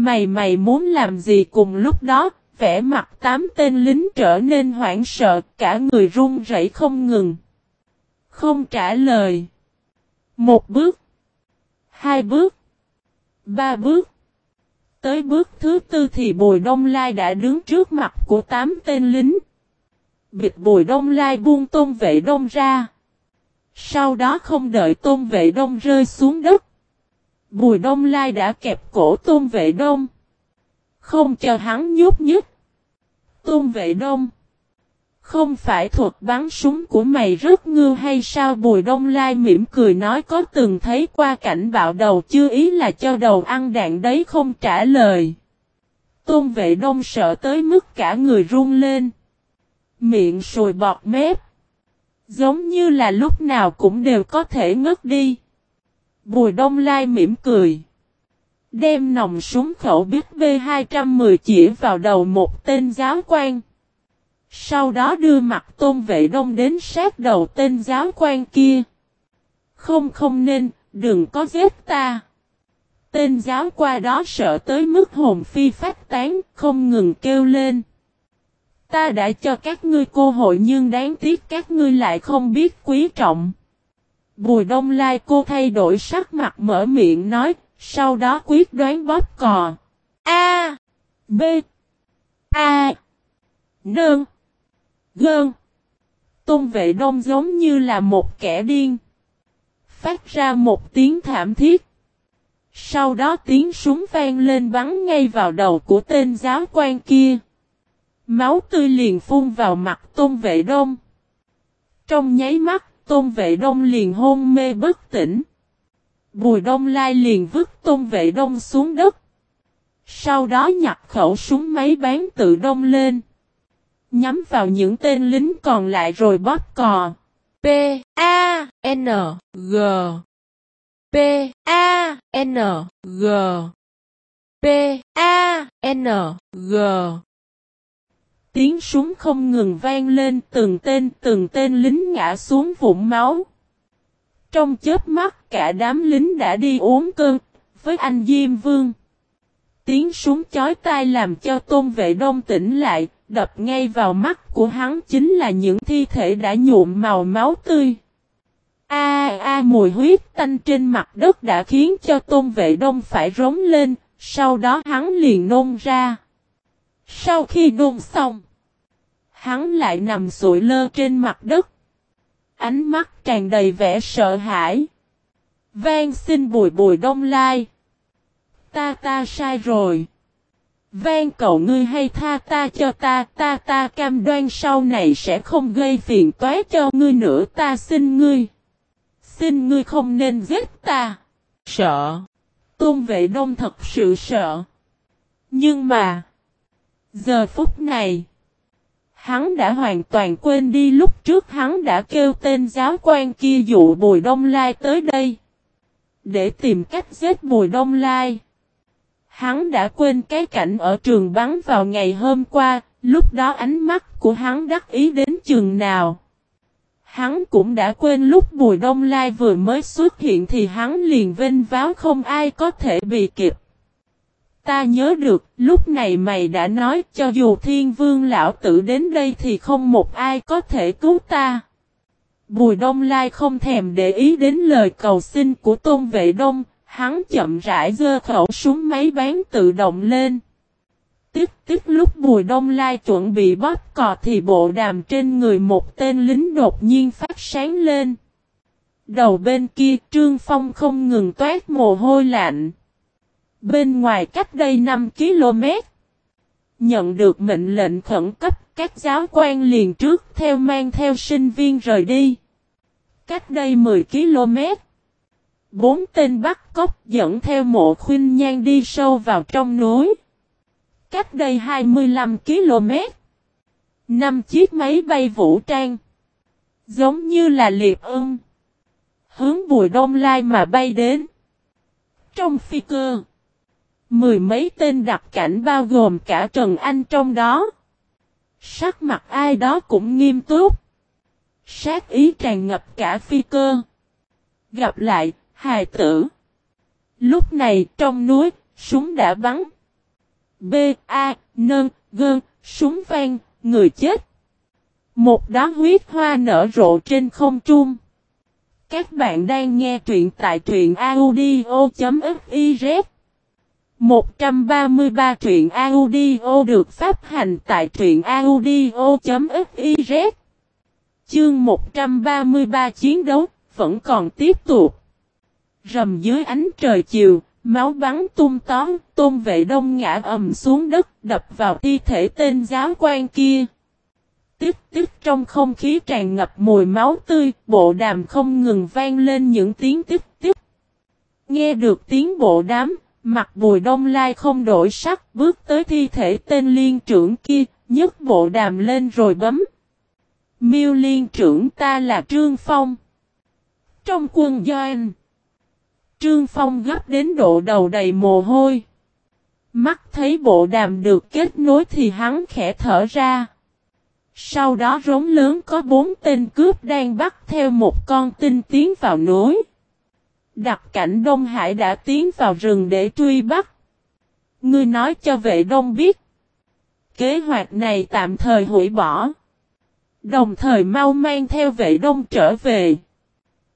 Mày mày muốn làm gì cùng lúc đó, vẻ mặt tám tên lính trở nên hoảng sợ, cả người run rẩy không ngừng. Không trả lời. Một bước. Hai bước. Ba bước. Tới bước thứ tư thì Bùi Đông Lai đã đứng trước mặt của tám tên lính. Bịt Bùi Đông Lai buông tôn vệ đông ra. Sau đó không đợi tôn vệ đông rơi xuống đất. Bùi Đông Lai đã kẹp cổ tôn vệ đông. Không cho hắn nhúc nhích. Tôn vệ đông. Không phải thuật bắn súng của mày rất ngư hay sao Bùi Đông Lai mỉm cười nói có từng thấy qua cảnh bạo đầu chưa ý là cho đầu ăn đạn đấy không trả lời. Tôn vệ đông sợ tới mức cả người run lên. Miệng sùi bọt mép. Giống như là lúc nào cũng đều có thể ngất đi. Bùi Đông Lai mỉm cười. Đem nòng súng khẩu biết B210 chỉ vào đầu một tên giáo quan. Sau đó đưa mặt tôn vệ đông đến sát đầu tên giáo quan kia. Không không nên, đừng có giết ta. Tên giáo qua đó sợ tới mức hồn phi phát tán, không ngừng kêu lên. Ta đã cho các ngươi cơ hội nhưng đáng tiếc các ngươi lại không biết quý trọng. Bùi đông lai cô thay đổi sắc mặt mở miệng nói, sau đó quyết đoán bóp cò. A. B. A. Nương. Gơn. Tôn vệ đông giống như là một kẻ điên. Phát ra một tiếng thảm thiết. Sau đó tiếng súng vang lên bắn ngay vào đầu của tên giáo quan kia. Máu tươi liền phun vào mặt tôn vệ đông. Trong nháy mắt, tôn vệ đông liền hôn mê bất tỉnh. Bùi đông lai liền vứt tôn vệ đông xuống đất. Sau đó nhặt khẩu súng máy bán tự đông lên. Nhắm vào những tên lính còn lại rồi bóp cò. P A N G P A N G P A N G Tiếng súng không ngừng vang lên từng tên từng tên lính ngã xuống vụn máu. Trong chớp mắt cả đám lính đã đi uống cơm với anh Diêm Vương. Tiếng súng chói tai làm cho tôn vệ đông tỉnh lại, đập ngay vào mắt của hắn chính là những thi thể đã nhuộm màu máu tươi. A a mùi huyết tanh trên mặt đất đã khiến cho tôn vệ đông phải rống lên, sau đó hắn liền nôn ra. Sau khi nôn xong, hắn lại nằm sụi lơ trên mặt đất. Ánh mắt tràn đầy vẻ sợ hãi. Vang xin bùi bùi đông lai. Ta ta sai rồi. Vang cậu ngươi hay tha ta cho ta, ta ta cam đoan sau này sẽ không gây phiền toái cho ngươi nữa ta xin ngươi. Xin ngươi không nên giết ta. Sợ. Tôn vệ đông thật sự sợ. Nhưng mà. Giờ phút này. Hắn đã hoàn toàn quên đi lúc trước hắn đã kêu tên giáo quan kia dụ Bùi Đông Lai tới đây. Để tìm cách giết Bùi Đông Lai. Hắn đã quên cái cảnh ở trường bắn vào ngày hôm qua, lúc đó ánh mắt của hắn đắc ý đến chừng nào. Hắn cũng đã quên lúc Bùi Đông Lai vừa mới xuất hiện thì hắn liền vinh váo không ai có thể bị kịp. Ta nhớ được, lúc này mày đã nói cho dù thiên vương lão tử đến đây thì không một ai có thể cứu ta. Bùi Đông Lai không thèm để ý đến lời cầu xin của Tôn Vệ Đông, hắn chậm rãi dơ khẩu súng máy bán tự động lên. Tiếp tiếp lúc Bùi Đông Lai chuẩn bị bóp cò thì bộ đàm trên người một tên lính đột nhiên phát sáng lên. Đầu bên kia Trương Phong không ngừng toát mồ hôi lạnh. Bên ngoài cách đây 5 km. Nhận được mệnh lệnh khẩn cấp, các giáo quan liền trước theo mang theo sinh viên rời đi. Cách đây 10 km. Bốn tên bắt cóc dẫn theo mộ khuyên nhan đi sâu vào trong núi. Cách đây 25 km. Năm chiếc máy bay vũ trang. Giống như là liệp ưng. Hướng bùi đông lai mà bay đến. Trong phi cơ. Mười mấy tên đặc cảnh bao gồm cả Trần Anh trong đó. Sắc mặt ai đó cũng nghiêm túc. Sát ý tràn ngập cả phi cơ. Gặp lại, hài tử. Lúc này trong núi, súng đã bắn. B, A, Nơn, Gơn, súng vang, người chết. Một đóa huyết hoa nở rộ trên không trung. Các bạn đang nghe truyện tại truyện audio.fif 133 truyện audio được phát hành tại truyện audio.fiz Chương 133 chiến đấu vẫn còn tiếp tục. Rầm dưới ánh trời chiều, máu bắn tung tóm, tôn vệ đông ngã ầm xuống đất, đập vào thi thể tên giáo quan kia. Tiếp tiếp trong không khí tràn ngập mùi máu tươi, bộ đàm không ngừng vang lên những tiếng tiếp tiếp. Nghe được tiếng bộ đám, mặt bùi đông lai không đổi sắc, bước tới thi thể tên liên trưởng kia, nhấc bộ đàm lên rồi bấm. Miêu liên trưởng ta là Trương Phong. Trong quân doanh, Trương Phong gấp đến độ đầu đầy mồ hôi. Mắt thấy bộ đàm được kết nối thì hắn khẽ thở ra. Sau đó rống lớn có bốn tên cướp đang bắt theo một con tinh tiến vào núi. Đặc cảnh Đông Hải đã tiến vào rừng để truy bắt. Ngươi nói cho vệ đông biết. Kế hoạch này tạm thời hủy bỏ. Đồng thời mau mang theo vệ đông trở về.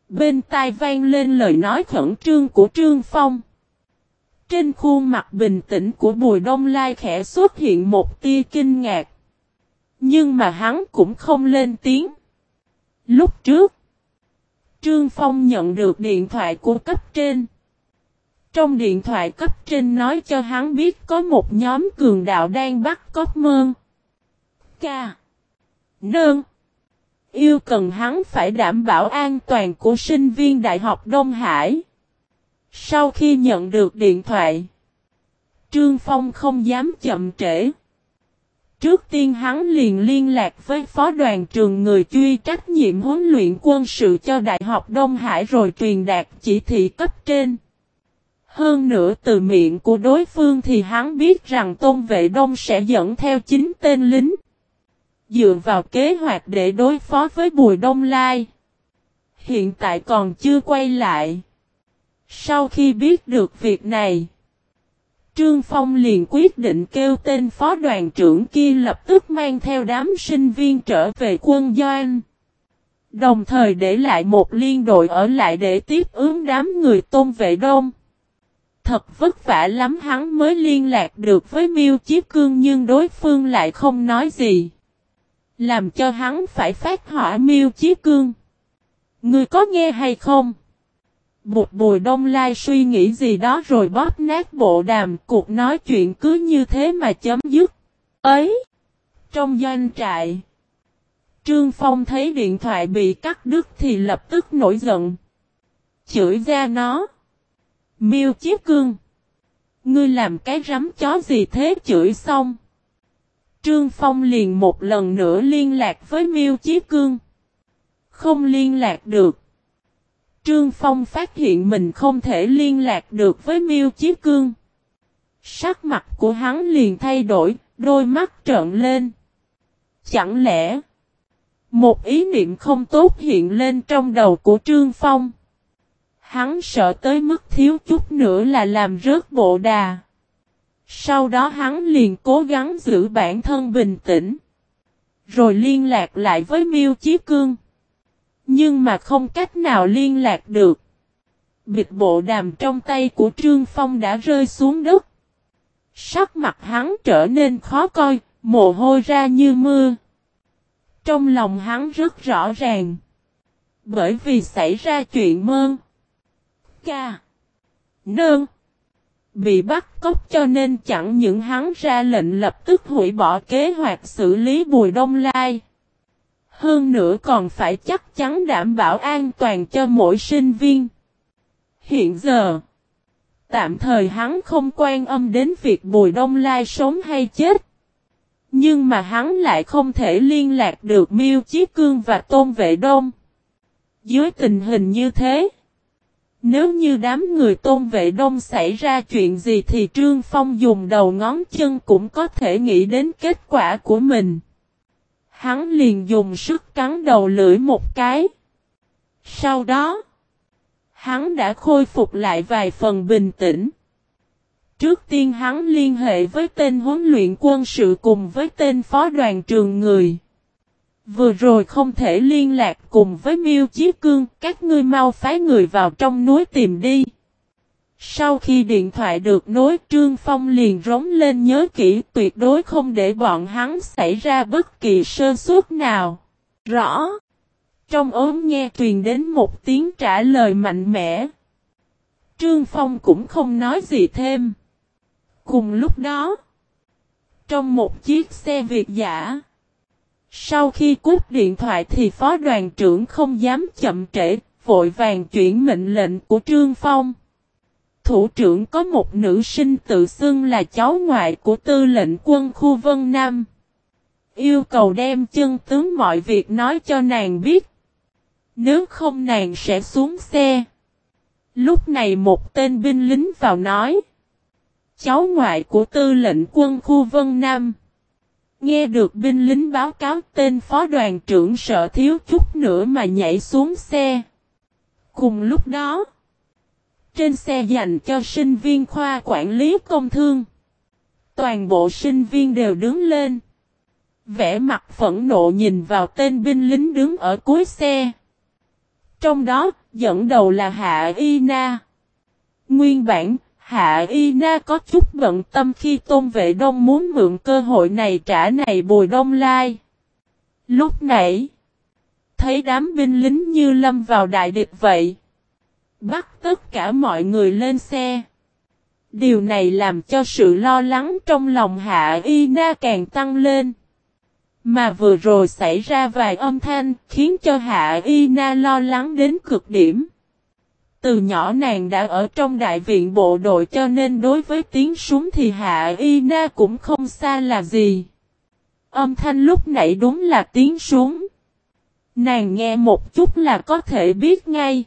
Bên tai vang lên lời nói khẩn trương của Trương Phong. Trên khuôn mặt bình tĩnh của Bùi Đông Lai khẽ xuất hiện một tia kinh ngạc. Nhưng mà hắn cũng không lên tiếng. Lúc trước, Trương Phong nhận được điện thoại của cấp trên. Trong điện thoại cấp trên nói cho hắn biết có một nhóm cường đạo đang bắt cóc mơn. Ca. Nơn. Yêu cần hắn phải đảm bảo an toàn của sinh viên Đại học Đông Hải. Sau khi nhận được điện thoại, Trương Phong không dám chậm trễ. Trước tiên hắn liền liên lạc với phó đoàn trường người truy trách nhiệm huấn luyện quân sự cho Đại học Đông Hải rồi truyền đạt chỉ thị cấp trên. Hơn nữa từ miệng của đối phương thì hắn biết rằng Tôn Vệ Đông sẽ dẫn theo chính tên lính. Dựa vào kế hoạch để đối phó với Bùi Đông Lai. Hiện tại còn chưa quay lại. Sau khi biết được việc này, Trương Phong liền quyết định kêu tên phó đoàn trưởng kia lập tức mang theo đám sinh viên trở về quân doanh. Đồng thời để lại một liên đội ở lại để tiếp ứng đám người tôn vệ đông. Thật vất vả lắm hắn mới liên lạc được với Miêu Chiếc Cương nhưng đối phương lại không nói gì. Làm cho hắn phải phát hỏa Miêu Chiếc Cương. Người có nghe hay không? Bụt bùi đông lai suy nghĩ gì đó rồi bóp nát bộ đàm cuộc nói chuyện cứ như thế mà chấm dứt. Ấy! Trong doanh trại, Trương Phong thấy điện thoại bị cắt đứt thì lập tức nổi giận. Chửi ra nó. Miêu Chiếc Cương. Ngươi làm cái rắm chó gì thế chửi xong. Trương Phong liền một lần nữa liên lạc với Miêu Chí Cương. Không liên lạc được. Trương Phong phát hiện mình không thể liên lạc được với Miêu Chí Cương. Sắc mặt của hắn liền thay đổi, đôi mắt trợn lên. Chẳng lẽ một ý niệm không tốt hiện lên trong đầu của Trương Phong. Hắn sợ tới mức thiếu chút nữa là làm rớt bộ đà. Sau đó hắn liền cố gắng giữ bản thân bình tĩnh. Rồi liên lạc lại với Miêu Chí Cương. Nhưng mà không cách nào liên lạc được. Bịt bộ đàm trong tay của Trương Phong đã rơi xuống đất. Sắc mặt hắn trở nên khó coi, mồ hôi ra như mưa. Trong lòng hắn rất rõ ràng. Bởi vì xảy ra chuyện mơn. Ca. Nương. Bị bắt cóc cho nên chẳng những hắn ra lệnh lập tức hủy bỏ kế hoạch xử lý Bùi Đông Lai. Hơn nữa còn phải chắc chắn đảm bảo an toàn cho mỗi sinh viên. Hiện giờ, tạm thời hắn không quan âm đến việc Bùi Đông Lai sống hay chết. Nhưng mà hắn lại không thể liên lạc được Miêu Chí Cương và Tôn Vệ Đông. Dưới tình hình như thế, nếu như đám người Tôn Vệ Đông xảy ra chuyện gì thì Trương Phong dùng đầu ngón chân cũng có thể nghĩ đến kết quả của mình. Hắn liền dùng sức cắn đầu lưỡi một cái. Sau đó, hắn đã khôi phục lại vài phần bình tĩnh. Trước tiên hắn liên hệ với tên huấn luyện quân sự cùng với tên phó đoàn trường người. Vừa rồi không thể liên lạc cùng với Miêu Chí Cương, các ngươi mau phái người vào trong núi tìm đi. Sau khi điện thoại được nối Trương Phong liền rống lên nhớ kỹ tuyệt đối không để bọn hắn xảy ra bất kỳ sơ suất nào. Rõ. Trong ốm nghe truyền đến một tiếng trả lời mạnh mẽ. Trương Phong cũng không nói gì thêm. Cùng lúc đó, trong một chiếc xe Việt giả, sau khi cúp điện thoại thì phó đoàn trưởng không dám chậm trễ, vội vàng chuyển mệnh lệnh của Trương Phong. Thủ trưởng có một nữ sinh tự xưng là cháu ngoại của tư lệnh quân khu Vân Nam. Yêu cầu đem chân tướng mọi việc nói cho nàng biết. Nếu không nàng sẽ xuống xe. Lúc này một tên binh lính vào nói. Cháu ngoại của tư lệnh quân khu Vân Nam. Nghe được binh lính báo cáo tên phó đoàn trưởng sợ thiếu chút nữa mà nhảy xuống xe. Cùng lúc đó, trên xe dành cho sinh viên khoa quản lý công thương, toàn bộ sinh viên đều đứng lên. Vẽ mặt phẫn nộ nhìn vào tên binh lính đứng ở cuối xe. Trong đó, dẫn đầu là Hạ Y Na. Nguyên bản, Hạ Y Na có chút bận tâm khi Tôn Vệ Đông muốn mượn cơ hội này trả này bùi đông lai. Lúc nãy, thấy đám binh lính như lâm vào đại địch vậy. Bắt tất cả mọi người lên xe. Điều này làm cho sự lo lắng trong lòng Hạ Y Na càng tăng lên. Mà vừa rồi xảy ra vài âm thanh khiến cho Hạ Y Na lo lắng đến cực điểm. Từ nhỏ nàng đã ở trong đại viện bộ đội cho nên đối với tiếng súng thì Hạ Y Na cũng không xa là gì. Âm thanh lúc nãy đúng là tiếng súng. Nàng nghe một chút là có thể biết ngay.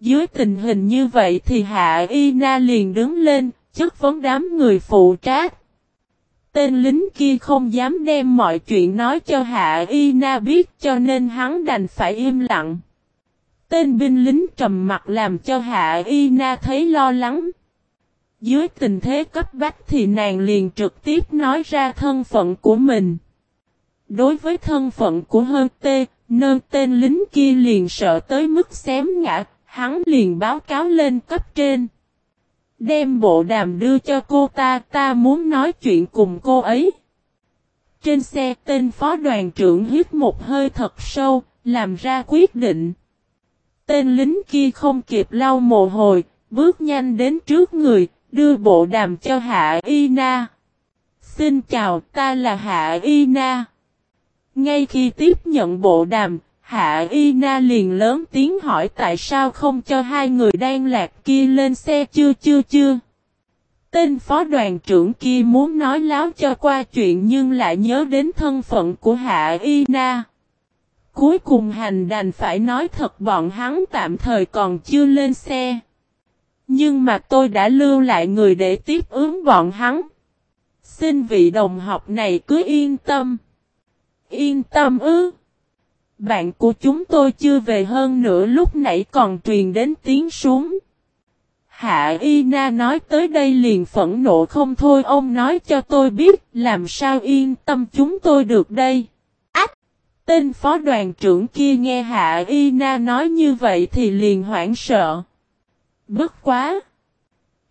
Dưới tình hình như vậy thì Hạ Y Na liền đứng lên, chất vấn đám người phụ trách. Tên lính kia không dám đem mọi chuyện nói cho Hạ Y Na biết cho nên hắn đành phải im lặng. Tên binh lính trầm mặt làm cho Hạ Y Na thấy lo lắng. Dưới tình thế cấp bách thì nàng liền trực tiếp nói ra thân phận của mình. Đối với thân phận của hơn tê, nơ tên lính kia liền sợ tới mức xém ngã, hắn liền báo cáo lên cấp trên. Đem bộ đàm đưa cho cô ta, ta muốn nói chuyện cùng cô ấy. Trên xe tên phó đoàn trưởng hít một hơi thật sâu, làm ra quyết định. Tên lính kia không kịp lau mồ hôi, bước nhanh đến trước người, đưa bộ đàm cho Hạ Y Na. Xin chào, ta là Hạ Y Na. Ngay khi tiếp nhận bộ đàm, Hạ Y Na liền lớn tiếng hỏi tại sao không cho hai người đang lạc kia lên xe chưa chưa chưa. Tên phó đoàn trưởng kia muốn nói láo cho qua chuyện nhưng lại nhớ đến thân phận của Hạ Y Na. Cuối cùng hành đành phải nói thật bọn hắn tạm thời còn chưa lên xe. Nhưng mà tôi đã lưu lại người để tiếp ứng bọn hắn. Xin vị đồng học này cứ yên tâm. Yên tâm ư. Bạn của chúng tôi chưa về hơn nữa lúc nãy còn truyền đến tiếng súng. Hạ Y Na nói tới đây liền phẫn nộ không thôi, ông nói cho tôi biết, làm sao yên tâm chúng tôi được đây. Ách! Tên phó đoàn trưởng kia nghe Hạ Y Na nói như vậy thì liền hoảng sợ. Bất quá!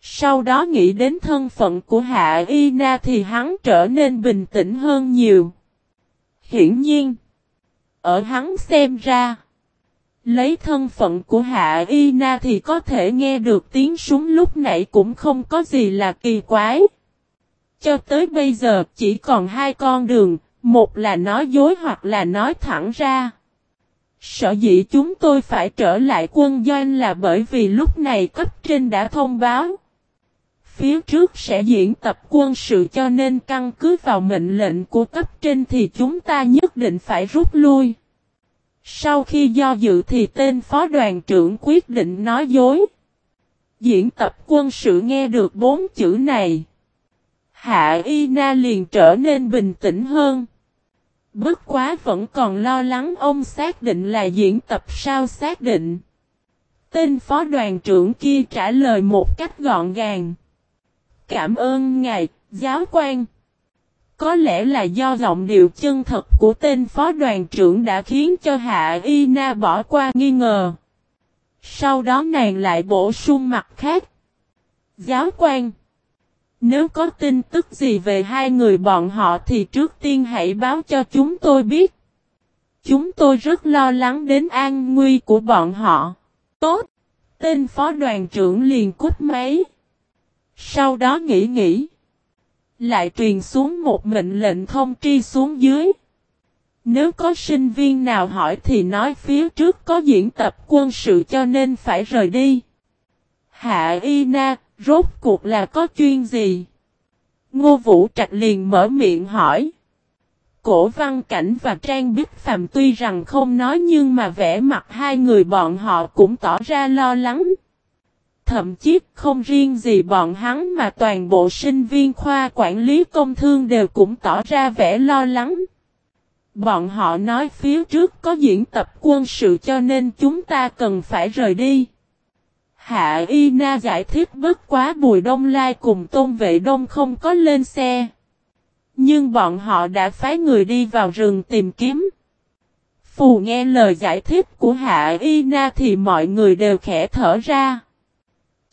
Sau đó nghĩ đến thân phận của Hạ Y Na thì hắn trở nên bình tĩnh hơn nhiều. Hiển nhiên! Ở hắn xem ra. Lấy thân phận của Hạ Y Na thì có thể nghe được tiếng súng lúc nãy cũng không có gì là kỳ quái. Cho tới bây giờ chỉ còn hai con đường, một là nói dối hoặc là nói thẳng ra. Sở dĩ chúng tôi phải trở lại quân doanh là bởi vì lúc này cấp trên đã thông báo. Phía trước sẽ diễn tập quân sự cho nên căn cứ vào mệnh lệnh của cấp trên thì chúng ta nhất định phải rút lui. Sau khi do dự thì tên phó đoàn trưởng quyết định nói dối. Diễn tập quân sự nghe được bốn chữ này. Hạ Y Na liền trở nên bình tĩnh hơn. Bất quá vẫn còn lo lắng ông xác định là diễn tập sao xác định. Tên phó đoàn trưởng kia trả lời một cách gọn gàng cảm ơn ngài, giáo quan. Có lẽ là do giọng điệu chân thật của tên phó đoàn trưởng đã khiến cho Hạ Y Na bỏ qua nghi ngờ. Sau đó nàng lại bổ sung mặt khác. Giáo quan. Nếu có tin tức gì về hai người bọn họ thì trước tiên hãy báo cho chúng tôi biết. Chúng tôi rất lo lắng đến an nguy của bọn họ. Tốt. Tên phó đoàn trưởng liền cút máy. Sau đó nghĩ nghĩ. Lại truyền xuống một mệnh lệnh thông tri xuống dưới. Nếu có sinh viên nào hỏi thì nói phía trước có diễn tập quân sự cho nên phải rời đi. Hạ Y Na, rốt cuộc là có chuyên gì? Ngô Vũ Trạch liền mở miệng hỏi. Cổ văn cảnh và Trang Bích Phạm tuy rằng không nói nhưng mà vẻ mặt hai người bọn họ cũng tỏ ra lo lắng. Thậm chí, không riêng gì bọn hắn mà toàn bộ sinh viên khoa quản lý công thương đều cũng tỏ ra vẻ lo lắng. Bọn họ nói phía trước có diễn tập quân sự cho nên chúng ta cần phải rời đi. Hạ Y Na giải thích bất quá Bùi Đông Lai cùng Tôn Vệ Đông không có lên xe. Nhưng bọn họ đã phái người đi vào rừng tìm kiếm. Phù nghe lời giải thích của Hạ Y Na thì mọi người đều khẽ thở ra.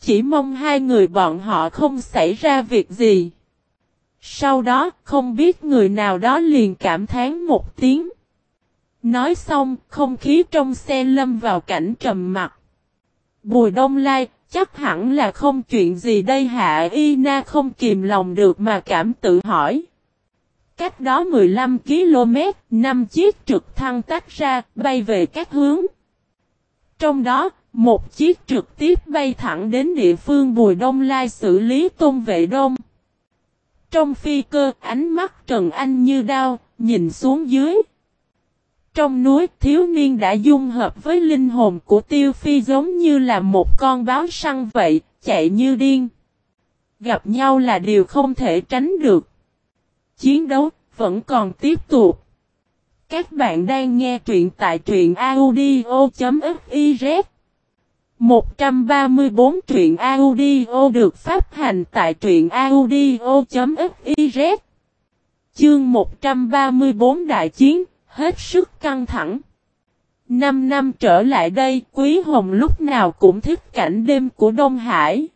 Chỉ mong hai người bọn họ không xảy ra việc gì. Sau đó, không biết người nào đó liền cảm thán một tiếng. Nói xong, không khí trong xe lâm vào cảnh trầm mặc. Bùi đông lai, chắc hẳn là không chuyện gì đây hạ y na không kìm lòng được mà cảm tự hỏi. Cách đó 15 km, 5 chiếc trực thăng tách ra, bay về các hướng. Trong đó, một chiếc trực tiếp bay thẳng đến địa phương Bùi Đông Lai xử lý tôn vệ đông. Trong phi cơ, ánh mắt Trần Anh như đao, nhìn xuống dưới. Trong núi, thiếu niên đã dung hợp với linh hồn của tiêu phi giống như là một con báo săn vậy, chạy như điên. Gặp nhau là điều không thể tránh được. Chiến đấu vẫn còn tiếp tục. Các bạn đang nghe truyện tại truyện audio.fif 134 truyện audio được phát hành tại truyện audio.fiz Chương 134 Đại Chiến, hết sức căng thẳng. Năm năm trở lại đây, Quý Hồng lúc nào cũng thích cảnh đêm của Đông Hải.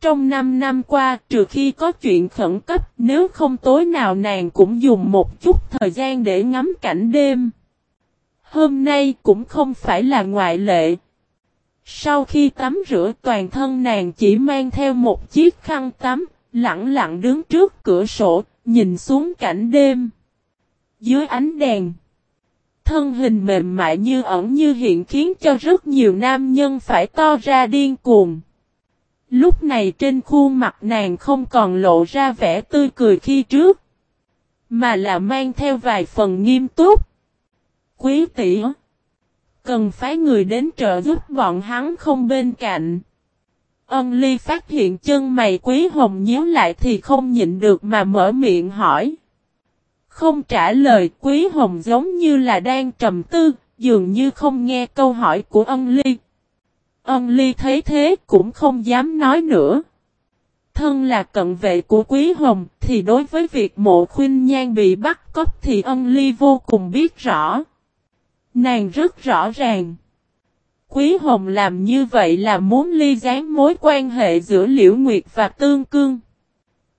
Trong năm năm qua, trừ khi có chuyện khẩn cấp, nếu không tối nào nàng cũng dùng một chút thời gian để ngắm cảnh đêm. Hôm nay cũng không phải là ngoại lệ. Sau khi tắm rửa toàn thân nàng chỉ mang theo một chiếc khăn tắm, lặng lặng đứng trước cửa sổ, nhìn xuống cảnh đêm. Dưới ánh đèn, thân hình mềm mại như ẩn như hiện khiến cho rất nhiều nam nhân phải to ra điên cuồng. Lúc này trên khuôn mặt nàng không còn lộ ra vẻ tươi cười khi trước, mà là mang theo vài phần nghiêm túc. Quý tỷ Cần phái người đến trợ giúp bọn hắn không bên cạnh. Ân ly phát hiện chân mày quý hồng nhíu lại thì không nhịn được mà mở miệng hỏi. Không trả lời quý hồng giống như là đang trầm tư, dường như không nghe câu hỏi của ân ly. Ân ly thấy thế cũng không dám nói nữa. Thân là cận vệ của quý hồng thì đối với việc mộ khuyên nhan bị bắt cóc thì ân ly vô cùng biết rõ. Nàng rất rõ ràng. Quý Hồng làm như vậy là muốn ly gián mối quan hệ giữa Liễu Nguyệt và Tương Cương.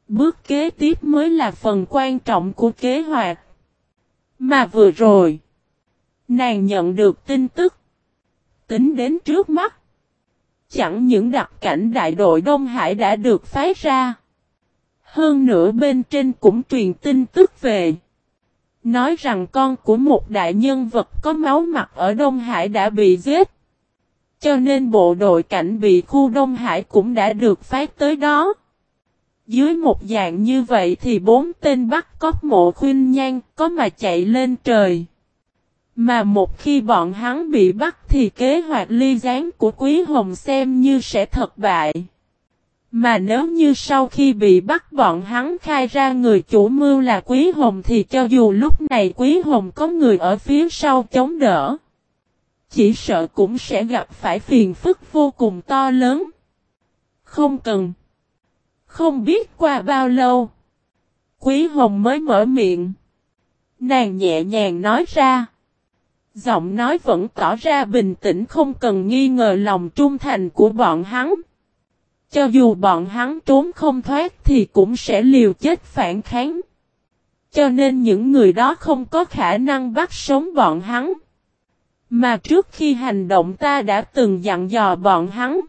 Bước kế tiếp mới là phần quan trọng của kế hoạch. Mà vừa rồi, nàng nhận được tin tức. Tính đến trước mắt. Chẳng những đặc cảnh đại đội Đông Hải đã được phái ra. Hơn nữa bên trên cũng truyền tin tức về. Nói rằng con của một đại nhân vật có máu mặt ở Đông Hải đã bị giết. Cho nên bộ đội cảnh bị khu Đông Hải cũng đã được phát tới đó. Dưới một dạng như vậy thì bốn tên bắt cóc mộ khuyên nhan có mà chạy lên trời. Mà một khi bọn hắn bị bắt thì kế hoạch ly gián của Quý Hồng xem như sẽ thất bại. Mà nếu như sau khi bị bắt bọn hắn khai ra người chủ mưu là Quý Hồng thì cho dù lúc này Quý Hồng có người ở phía sau chống đỡ. Chỉ sợ cũng sẽ gặp phải phiền phức vô cùng to lớn. Không cần. Không biết qua bao lâu. Quý Hồng mới mở miệng. Nàng nhẹ nhàng nói ra. Giọng nói vẫn tỏ ra bình tĩnh không cần nghi ngờ lòng trung thành của bọn hắn. Cho dù bọn hắn trốn không thoát thì cũng sẽ liều chết phản kháng. Cho nên những người đó không có khả năng bắt sống bọn hắn. Mà trước khi hành động ta đã từng dặn dò bọn hắn.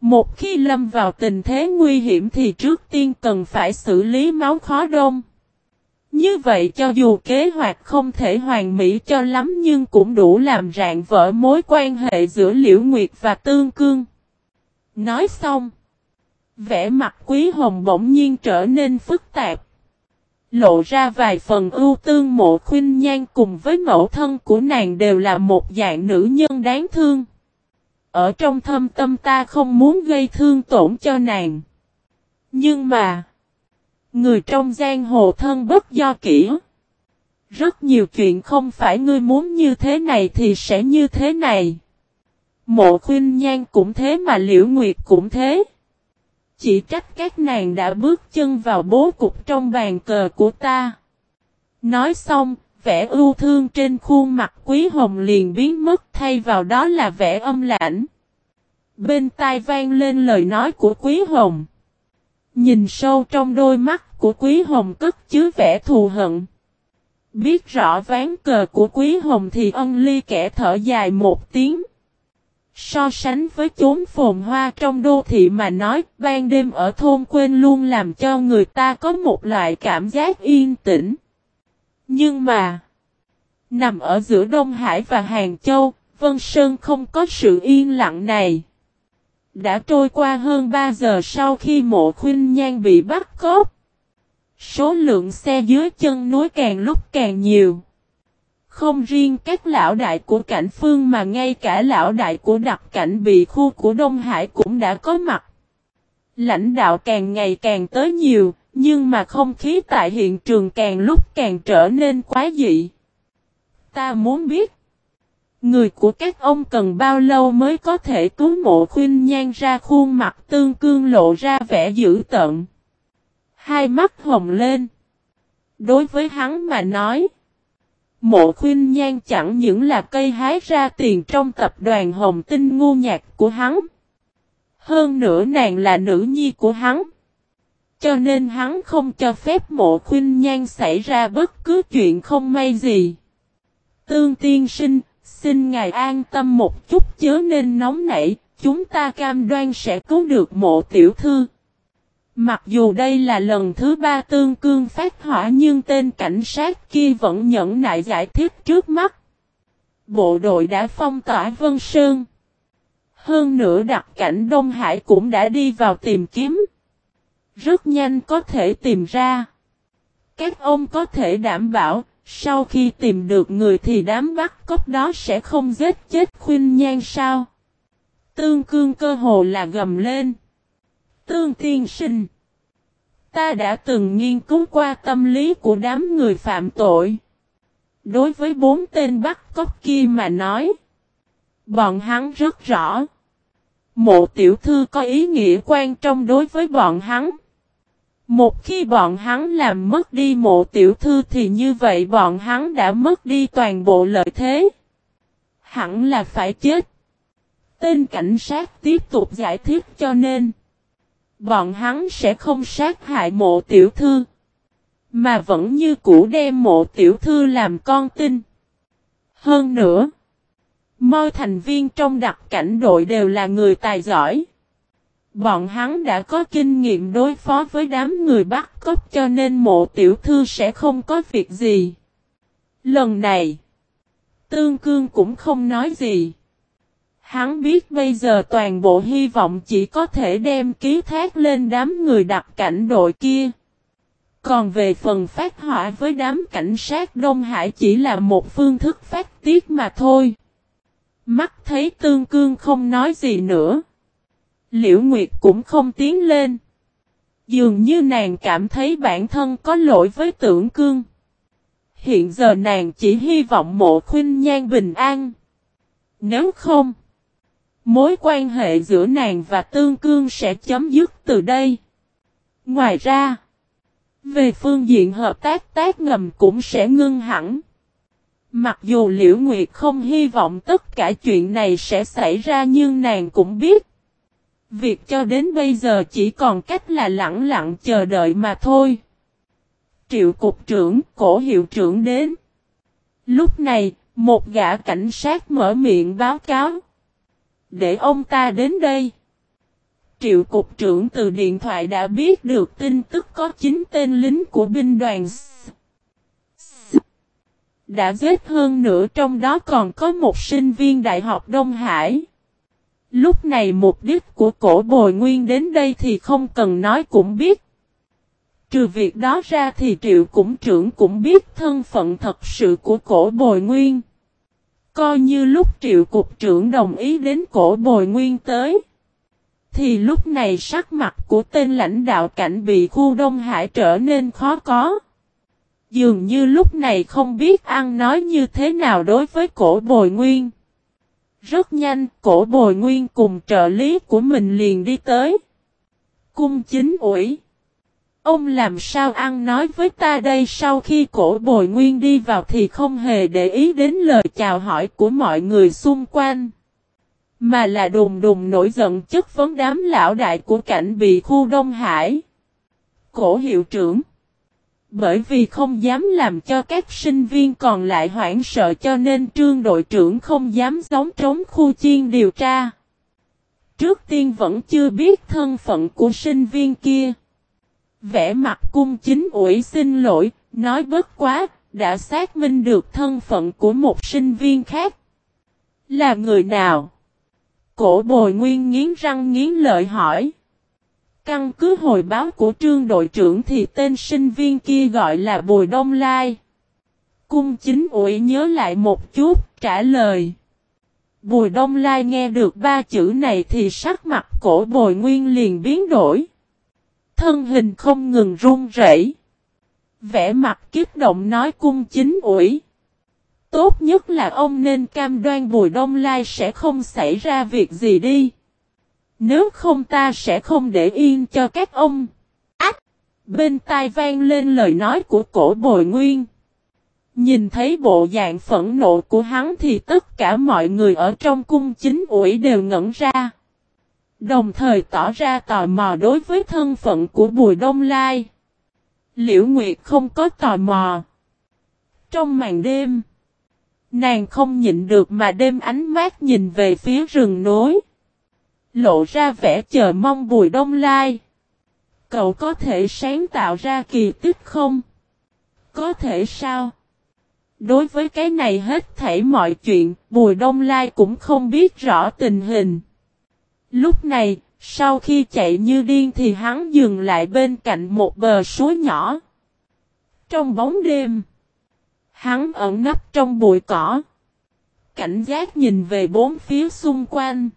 Một khi lâm vào tình thế nguy hiểm thì trước tiên cần phải xử lý máu khó đông. Như vậy cho dù kế hoạch không thể hoàn mỹ cho lắm nhưng cũng đủ làm rạn vỡ mối quan hệ giữa Liễu Nguyệt và Tương Cương. Nói xong, vẻ mặt Quý Hồng bỗng nhiên trở nên phức tạp. Lộ ra vài phần ưu tương mộ khuyên nhan cùng với mẫu thân của nàng đều là một dạng nữ nhân đáng thương. Ở trong thâm tâm ta không muốn gây thương tổn cho nàng. Nhưng mà, người trong giang hồ thân bất do kỹ. Rất nhiều chuyện không phải ngươi muốn như thế này thì sẽ như thế này. Mộ khuyên nhan cũng thế mà liễu nguyệt cũng thế. Chỉ trách các nàng đã bước chân vào bố cục trong bàn cờ của ta. Nói xong, vẻ ưu thương trên khuôn mặt quý hồng liền biến mất thay vào đó là vẻ âm lãnh. Bên tai vang lên lời nói của quý hồng. Nhìn sâu trong đôi mắt của quý hồng cất chứa vẻ thù hận. Biết rõ ván cờ của quý hồng thì ân ly kẻ thở dài một tiếng. So sánh với chốn phồn hoa trong đô thị mà nói, ban đêm ở thôn quên luôn làm cho người ta có một loại cảm giác yên tĩnh. Nhưng mà, nằm ở giữa Đông Hải và Hàng Châu, Vân Sơn không có sự yên lặng này. Đã trôi qua hơn 3 giờ sau khi mộ khuyên nhan bị bắt cốt. Số lượng xe dưới chân núi càng lúc càng nhiều. Không riêng các lão đại của cảnh phương mà ngay cả lão đại của đặc cảnh bị khu của Đông Hải cũng đã có mặt. Lãnh đạo càng ngày càng tới nhiều, nhưng mà không khí tại hiện trường càng lúc càng trở nên quá dị. Ta muốn biết, người của các ông cần bao lâu mới có thể cứu mộ khuyên nhan ra khuôn mặt tương cương lộ ra vẻ dữ tợn. Hai mắt hồng lên. Đối với hắn mà nói, Mộ khuyên nhan chẳng những là cây hái ra tiền trong tập đoàn hồng tinh ngu nhạc của hắn. Hơn nữa nàng là nữ nhi của hắn. Cho nên hắn không cho phép mộ khuyên nhan xảy ra bất cứ chuyện không may gì. Tương tiên sinh, xin ngài an tâm một chút chớ nên nóng nảy, chúng ta cam đoan sẽ cứu được mộ tiểu thư. Mặc dù đây là lần thứ ba tương cương phát hỏa nhưng tên cảnh sát kia vẫn nhẫn nại giải thích trước mắt. Bộ đội đã phong tỏa Vân Sơn. Hơn nữa đặc cảnh Đông Hải cũng đã đi vào tìm kiếm. Rất nhanh có thể tìm ra. Các ông có thể đảm bảo, sau khi tìm được người thì đám bắt cóc đó sẽ không giết chết khuyên nhan sao. Tương cương cơ hồ là gầm lên. Tương tiên sinh. Ta đã từng nghiên cứu qua tâm lý của đám người phạm tội. Đối với bốn tên bắt cóc kia mà nói. Bọn hắn rất rõ. Mộ tiểu thư có ý nghĩa quan trọng đối với bọn hắn. Một khi bọn hắn làm mất đi mộ tiểu thư thì như vậy bọn hắn đã mất đi toàn bộ lợi thế. Hẳn là phải chết. Tên cảnh sát tiếp tục giải thích cho nên. Bọn hắn sẽ không sát hại mộ tiểu thư. Mà vẫn như cũ đem mộ tiểu thư làm con tin. Hơn nữa. Mọi thành viên trong đặc cảnh đội đều là người tài giỏi. Bọn hắn đã có kinh nghiệm đối phó với đám người bắt cóc cho nên mộ tiểu thư sẽ không có việc gì. Lần này, Tương Cương cũng không nói gì. Hắn biết bây giờ toàn bộ hy vọng chỉ có thể đem ký thác lên đám người đặc cảnh đội kia. Còn về phần phát hỏa với đám cảnh sát Đông Hải chỉ là một phương thức phát tiết mà thôi. Mắt thấy tương cương không nói gì nữa. Liễu Nguyệt cũng không tiến lên. Dường như nàng cảm thấy bản thân có lỗi với tưởng cương. Hiện giờ nàng chỉ hy vọng mộ khuyên nhan bình an. Nếu không, Mối quan hệ giữa nàng và tương cương sẽ chấm dứt từ đây. Ngoài ra, về phương diện hợp tác tác ngầm cũng sẽ ngưng hẳn. Mặc dù Liễu Nguyệt không hy vọng tất cả chuyện này sẽ xảy ra nhưng nàng cũng biết. Việc cho đến bây giờ chỉ còn cách là lặng lặng chờ đợi mà thôi. Triệu cục trưởng, cổ hiệu trưởng đến. Lúc này, một gã cảnh sát mở miệng báo cáo. Để ông ta đến đây. Triệu cục trưởng từ điện thoại đã biết được tin tức có 9 tên lính của binh đoàn đã giết hơn nữa trong đó còn có một sinh viên Đại học Đông Hải. Lúc này mục đích của cổ bồi nguyên đến đây thì không cần nói cũng biết. Trừ việc đó ra thì triệu cũng trưởng cũng biết thân phận thật sự của cổ bồi nguyên. Coi như lúc triệu cục trưởng đồng ý đến cổ bồi nguyên tới. Thì lúc này sắc mặt của tên lãnh đạo cảnh bị khu Đông Hải trở nên khó có. Dường như lúc này không biết ăn nói như thế nào đối với cổ bồi nguyên. Rất nhanh, cổ bồi nguyên cùng trợ lý của mình liền đi tới. Cung chính ủi. Ông làm sao ăn nói với ta đây sau khi cổ bồi nguyên đi vào thì không hề để ý đến lời chào hỏi của mọi người xung quanh. Mà là đùng đùng nổi giận chất vấn đám lão đại của cảnh bị khu Đông Hải. Cổ hiệu trưởng. Bởi vì không dám làm cho các sinh viên còn lại hoảng sợ cho nên trương đội trưởng không dám giống trống khu chiên điều tra. Trước tiên vẫn chưa biết thân phận của sinh viên kia vẻ mặt cung chính ủy xin lỗi, nói bất quá, đã xác minh được thân phận của một sinh viên khác. Là người nào? Cổ bồi nguyên nghiến răng nghiến lợi hỏi. Căn cứ hồi báo của trương đội trưởng thì tên sinh viên kia gọi là Bùi Đông Lai. Cung chính ủy nhớ lại một chút, trả lời. Bùi Đông Lai nghe được ba chữ này thì sắc mặt cổ bồi nguyên liền biến đổi. Thân hình không ngừng run rẩy. Vẽ mặt kiếp động nói cung chính ủi. Tốt nhất là ông nên cam đoan Bùi Đông Lai sẽ không xảy ra việc gì đi. Nếu không ta sẽ không để yên cho các ông. Ách! Bên tai vang lên lời nói của cổ bồi nguyên. Nhìn thấy bộ dạng phẫn nộ của hắn thì tất cả mọi người ở trong cung chính ủi đều ngẩn ra. Đồng thời tỏ ra tò mò đối với thân phận của Bùi Đông Lai. Liễu Nguyệt không có tò mò. Trong màn đêm, nàng không nhịn được mà đêm ánh mát nhìn về phía rừng nối lộ ra vẻ chờ mong Bùi Đông Lai. Cậu có thể sáng tạo ra kỳ tích không? Có thể sao? Đối với cái này hết thảy mọi chuyện, Bùi Đông Lai cũng không biết rõ tình hình. Lúc này, sau khi chạy như điên thì hắn dừng lại bên cạnh một bờ suối nhỏ. Trong bóng đêm, hắn ẩn nấp trong bụi cỏ. Cảnh giác nhìn về bốn phía xung quanh.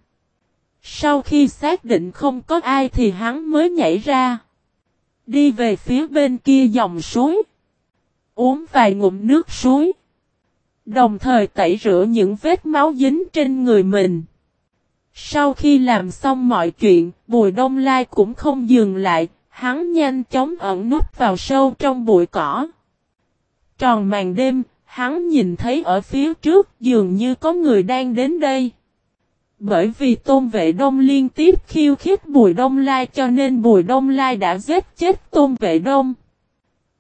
Sau khi xác định không có ai thì hắn mới nhảy ra. Đi về phía bên kia dòng suối. Uống vài ngụm nước suối. Đồng thời tẩy rửa những vết máu dính trên người mình. Sau khi làm xong mọi chuyện, Bùi Đông Lai cũng không dừng lại, hắn nhanh chóng ẩn nút vào sâu trong bụi cỏ. Tròn màn đêm, hắn nhìn thấy ở phía trước dường như có người đang đến đây. Bởi vì Tôn Vệ Đông liên tiếp khiêu khích Bùi Đông Lai cho nên Bùi Đông Lai đã giết chết Tôn Vệ Đông.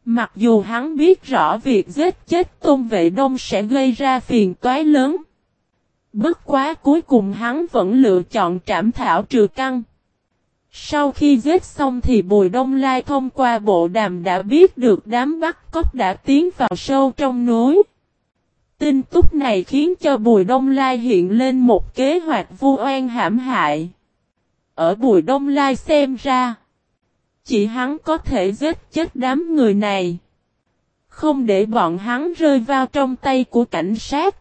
Mặc dù hắn biết rõ việc giết chết Tôn Vệ Đông sẽ gây ra phiền toái lớn. Bất quá cuối cùng hắn vẫn lựa chọn trảm thảo trừ căn. Sau khi giết xong thì Bùi Đông Lai thông qua bộ đàm đã biết được đám bắt cóc đã tiến vào sâu trong núi. Tin tức này khiến cho Bùi Đông Lai hiện lên một kế hoạch vu oan hãm hại. Ở Bùi Đông Lai xem ra, chỉ hắn có thể giết chết đám người này. Không để bọn hắn rơi vào trong tay của cảnh sát.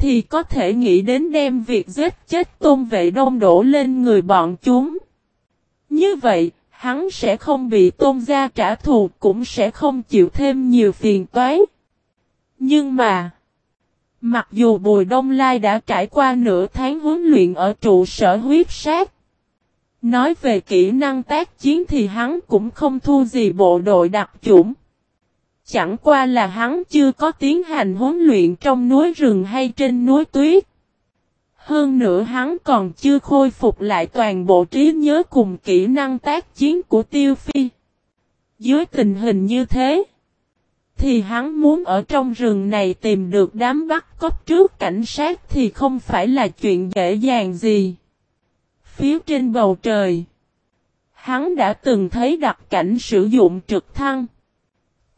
Thì có thể nghĩ đến đem việc giết chết tôn vệ đông đổ lên người bọn chúng. Như vậy, hắn sẽ không bị tôn gia trả thù cũng sẽ không chịu thêm nhiều phiền toái. Nhưng mà, Mặc dù Bùi Đông Lai đã trải qua nửa tháng huấn luyện ở trụ sở huyết sát, Nói về kỹ năng tác chiến thì hắn cũng không thua gì bộ đội đặc chủng. Chẳng qua là hắn chưa có tiến hành huấn luyện trong núi rừng hay trên núi tuyết. Hơn nữa hắn còn chưa khôi phục lại toàn bộ trí nhớ cùng kỹ năng tác chiến của Tiêu Phi. Dưới tình hình như thế, thì hắn muốn ở trong rừng này tìm được đám bắt cóc trước cảnh sát thì không phải là chuyện dễ dàng gì. Phía trên bầu trời, hắn đã từng thấy đặc cảnh sử dụng trực thăng.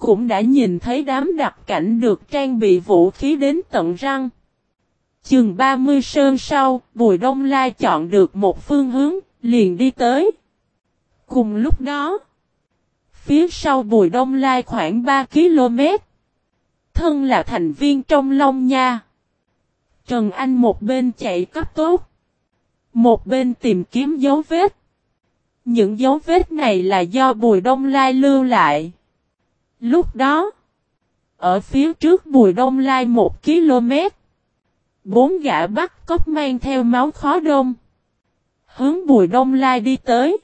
Cũng đã nhìn thấy đám đặc cảnh được trang bị vũ khí đến tận răng. Chừng 30 sơn sau, Bùi Đông Lai chọn được một phương hướng, liền đi tới. Cùng lúc đó, phía sau Bùi Đông Lai khoảng 3 km. Thân là thành viên trong Long Nha. Trần Anh một bên chạy cấp tốt. Một bên tìm kiếm dấu vết. Những dấu vết này là do Bùi Đông Lai lưu lại. Lúc đó, ở phía trước Bùi Đông Lai một km, bốn gã bắt cóc mang theo máu khó đông. Hướng Bùi Đông Lai đi tới.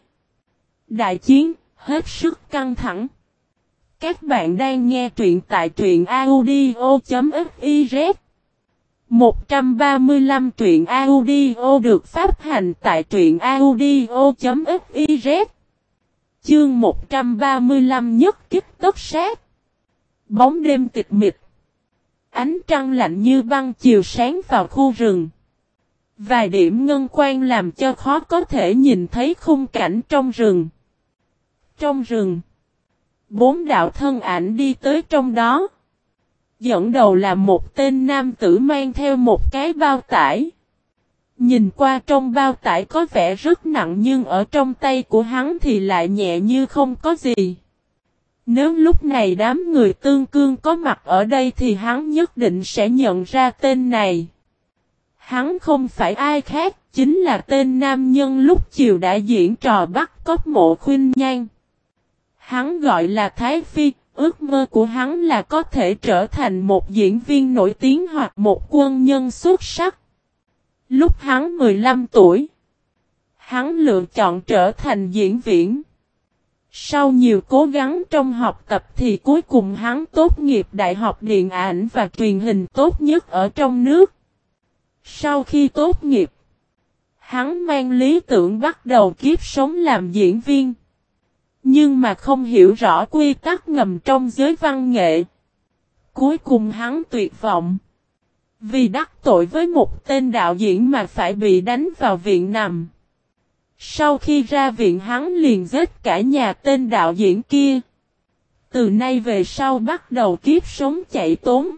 Đại chiến, hết sức căng thẳng. Các bạn đang nghe truyện tại truyện audio.fiz 135 truyện audio được phát hành tại truyện audio.fiz Chương 135 nhất kích tất sát. Bóng đêm tịch mịch. Ánh trăng lạnh như băng chiều sáng vào khu rừng. Vài điểm ngân quan làm cho khó có thể nhìn thấy khung cảnh trong rừng. Trong rừng, Bốn đạo thân ảnh đi tới trong đó. Dẫn đầu là một tên nam tử mang theo một cái bao tải. Nhìn qua trong bao tải có vẻ rất nặng nhưng ở trong tay của hắn thì lại nhẹ như không có gì. Nếu lúc này đám người tương cương có mặt ở đây thì hắn nhất định sẽ nhận ra tên này. Hắn không phải ai khác, chính là tên nam nhân lúc chiều đã diễn trò bắt cóc mộ khuyên nhan. Hắn gọi là Thái Phi, Ước mơ của hắn là có thể trở thành một diễn viên nổi tiếng hoặc một quân nhân xuất sắc. Lúc hắn 15 tuổi, hắn lựa chọn trở thành diễn viên. Sau nhiều cố gắng trong học tập thì cuối cùng hắn tốt nghiệp Đại học Điện ảnh và Truyền hình tốt nhất ở trong nước. Sau khi tốt nghiệp, hắn mang lý tưởng bắt đầu kiếp sống làm diễn viên. Nhưng mà không hiểu rõ quy tắc ngầm trong giới văn nghệ. Cuối cùng hắn tuyệt vọng. Vì đắc tội với một tên đạo diễn mà phải bị đánh vào viện nằm. Sau khi ra viện hắn liền giết cả nhà tên đạo diễn kia. Từ nay về sau bắt đầu kiếp sống chạy tốn.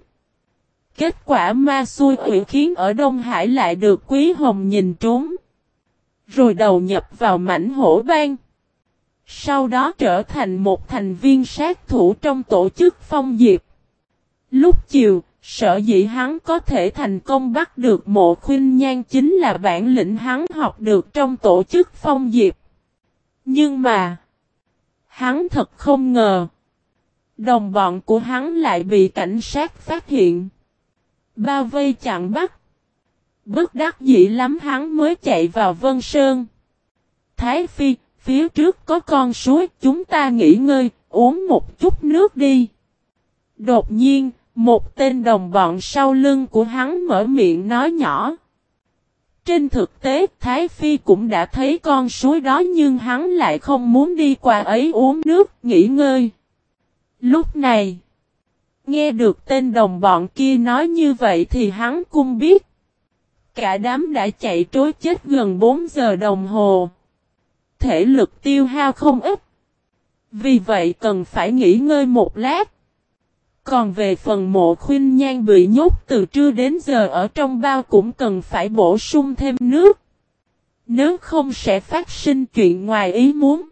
Kết quả ma xui ủy khiến ở Đông Hải lại được Quý Hồng nhìn trốn. Rồi đầu nhập vào mảnh hổ bang. Sau đó trở thành một thành viên sát thủ trong tổ chức phong diệp. Lúc chiều, sở dĩ hắn có thể thành công bắt được mộ khuyên nhan chính là bản lĩnh hắn học được trong tổ chức phong diệp. Nhưng mà, hắn thật không ngờ, đồng bọn của hắn lại bị cảnh sát phát hiện. Bao vây chặn bắt. Bất đắc dĩ lắm hắn mới chạy vào Vân Sơn. Thái Phi, Phía trước có con suối, chúng ta nghỉ ngơi, uống một chút nước đi. Đột nhiên, một tên đồng bọn sau lưng của hắn mở miệng nói nhỏ. Trên thực tế, Thái Phi cũng đã thấy con suối đó nhưng hắn lại không muốn đi qua ấy uống nước, nghỉ ngơi. Lúc này, nghe được tên đồng bọn kia nói như vậy thì hắn cũng biết. Cả đám đã chạy trối chết gần 4 giờ đồng hồ thể lực tiêu hao không ít. Vì vậy cần phải nghỉ ngơi một lát. Còn về phần mộ khuyên nhan bị nhốt từ trưa đến giờ ở trong bao cũng cần phải bổ sung thêm nước. Nếu không sẽ phát sinh chuyện ngoài ý muốn.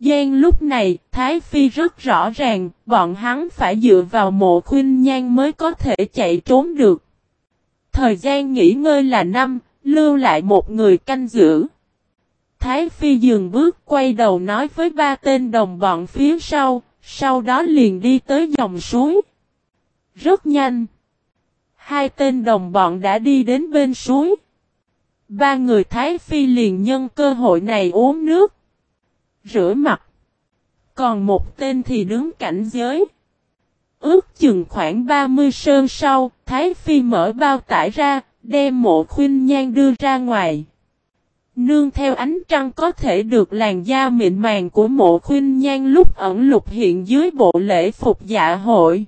Giang lúc này, Thái Phi rất rõ ràng, bọn hắn phải dựa vào mộ khuyên nhan mới có thể chạy trốn được. Thời gian nghỉ ngơi là năm, lưu lại một người canh giữ. Thái Phi dừng bước quay đầu nói với ba tên đồng bọn phía sau, sau đó liền đi tới dòng suối. Rất nhanh. Hai tên đồng bọn đã đi đến bên suối. Ba người Thái Phi liền nhân cơ hội này uống nước. Rửa mặt. Còn một tên thì đứng cảnh giới. Ước chừng khoảng 30 sơn sau, Thái Phi mở bao tải ra, đem mộ khuyên nhan đưa ra ngoài. Nương theo ánh trăng có thể được làn da mịn màng của mộ khuyên nhan lúc ẩn lục hiện dưới bộ lễ phục dạ hội.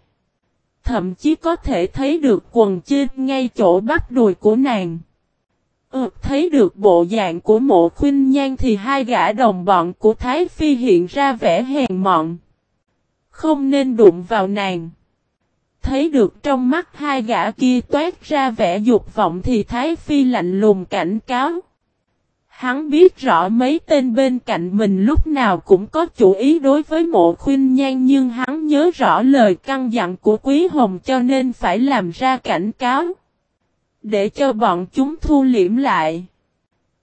Thậm chí có thể thấy được quần trên ngay chỗ bắp đùi của nàng. Ừ, thấy được bộ dạng của mộ khuyên nhan thì hai gã đồng bọn của Thái Phi hiện ra vẻ hèn mọn. Không nên đụng vào nàng. Thấy được trong mắt hai gã kia toát ra vẻ dục vọng thì Thái Phi lạnh lùng cảnh cáo. Hắn biết rõ mấy tên bên cạnh mình lúc nào cũng có chủ ý đối với mộ khuyên nhan nhưng hắn nhớ rõ lời căn dặn của Quý Hồng cho nên phải làm ra cảnh cáo. Để cho bọn chúng thu liễm lại.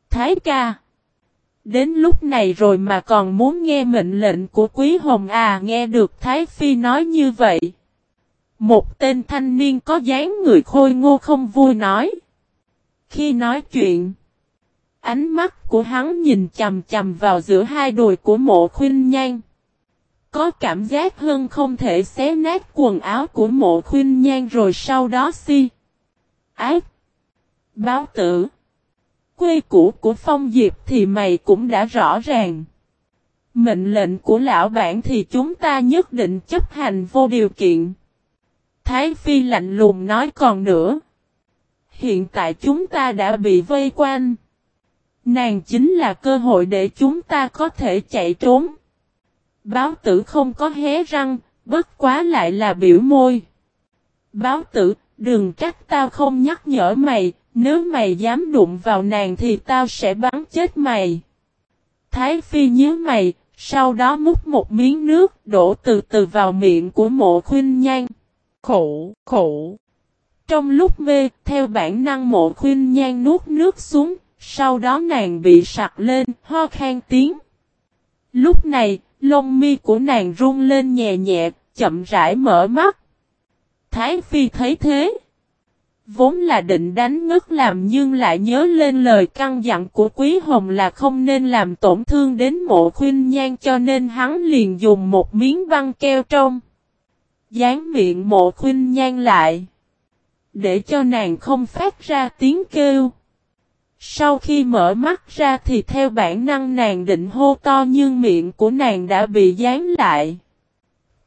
Thái ca. Đến lúc này rồi mà còn muốn nghe mệnh lệnh của Quý Hồng à nghe được Thái Phi nói như vậy. Một tên thanh niên có dáng người khôi ngô không vui nói. Khi nói chuyện. Ánh mắt của hắn nhìn chầm chầm vào giữa hai đùi của mộ khuyên nhan. Có cảm giác hơn không thể xé nát quần áo của mộ khuyên nhan rồi sau đó si. Ác. Báo tử. Quê cũ của phong diệp thì mày cũng đã rõ ràng. Mệnh lệnh của lão bản thì chúng ta nhất định chấp hành vô điều kiện. Thái Phi lạnh lùng nói còn nữa. Hiện tại chúng ta đã bị vây quanh. Nàng chính là cơ hội để chúng ta có thể chạy trốn. Báo tử không có hé răng, bất quá lại là biểu môi. Báo tử, đừng trách tao không nhắc nhở mày, nếu mày dám đụng vào nàng thì tao sẽ bắn chết mày. Thái Phi nhớ mày, sau đó múc một miếng nước đổ từ từ vào miệng của mộ khuyên nhan. Khổ, khổ. Trong lúc mê, theo bản năng mộ khuyên nhan nuốt nước xuống, sau đó nàng bị sặc lên, ho khan tiếng. Lúc này, lông mi của nàng rung lên nhẹ nhẹ, chậm rãi mở mắt. Thái Phi thấy thế. Vốn là định đánh ngất làm nhưng lại nhớ lên lời căn dặn của Quý Hồng là không nên làm tổn thương đến mộ khuyên nhan cho nên hắn liền dùng một miếng băng keo trong. Dán miệng mộ khuyên nhan lại. Để cho nàng không phát ra tiếng kêu. Sau khi mở mắt ra thì theo bản năng nàng định hô to nhưng miệng của nàng đã bị dán lại.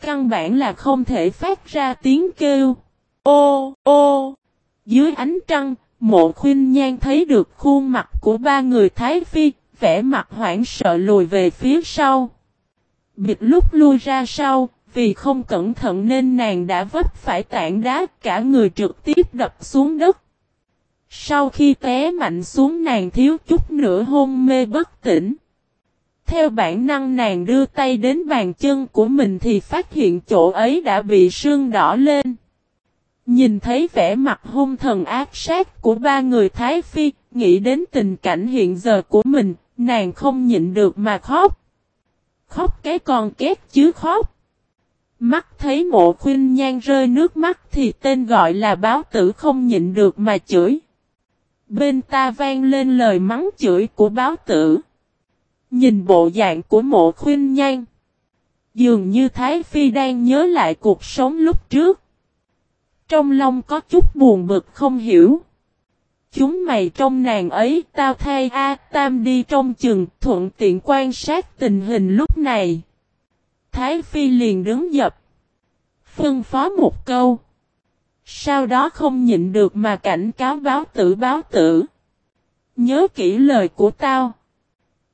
Căn bản là không thể phát ra tiếng kêu. Ô, ô. Dưới ánh trăng, mộ khuyên nhan thấy được khuôn mặt của ba người Thái Phi, vẻ mặt hoảng sợ lùi về phía sau. Bịt lúc lui ra sau, vì không cẩn thận nên nàng đã vấp phải tảng đá cả người trực tiếp đập xuống đất. Sau khi té mạnh xuống nàng thiếu chút nữa hôn mê bất tỉnh. Theo bản năng nàng đưa tay đến bàn chân của mình thì phát hiện chỗ ấy đã bị sưng đỏ lên. Nhìn thấy vẻ mặt hung thần ác sát của ba người Thái Phi, nghĩ đến tình cảnh hiện giờ của mình, nàng không nhịn được mà khóc. Khóc cái con két chứ khóc. Mắt thấy mộ khuyên nhan rơi nước mắt thì tên gọi là báo tử không nhịn được mà chửi. Bên ta vang lên lời mắng chửi của báo tử. Nhìn bộ dạng của mộ khuyên nhan. Dường như Thái Phi đang nhớ lại cuộc sống lúc trước. Trong lòng có chút buồn bực không hiểu. Chúng mày trong nàng ấy, tao thay A Tam đi trong chừng thuận tiện quan sát tình hình lúc này. Thái Phi liền đứng dập. Phân phó một câu. Sau đó không nhịn được mà cảnh cáo báo tử báo tử. Nhớ kỹ lời của tao.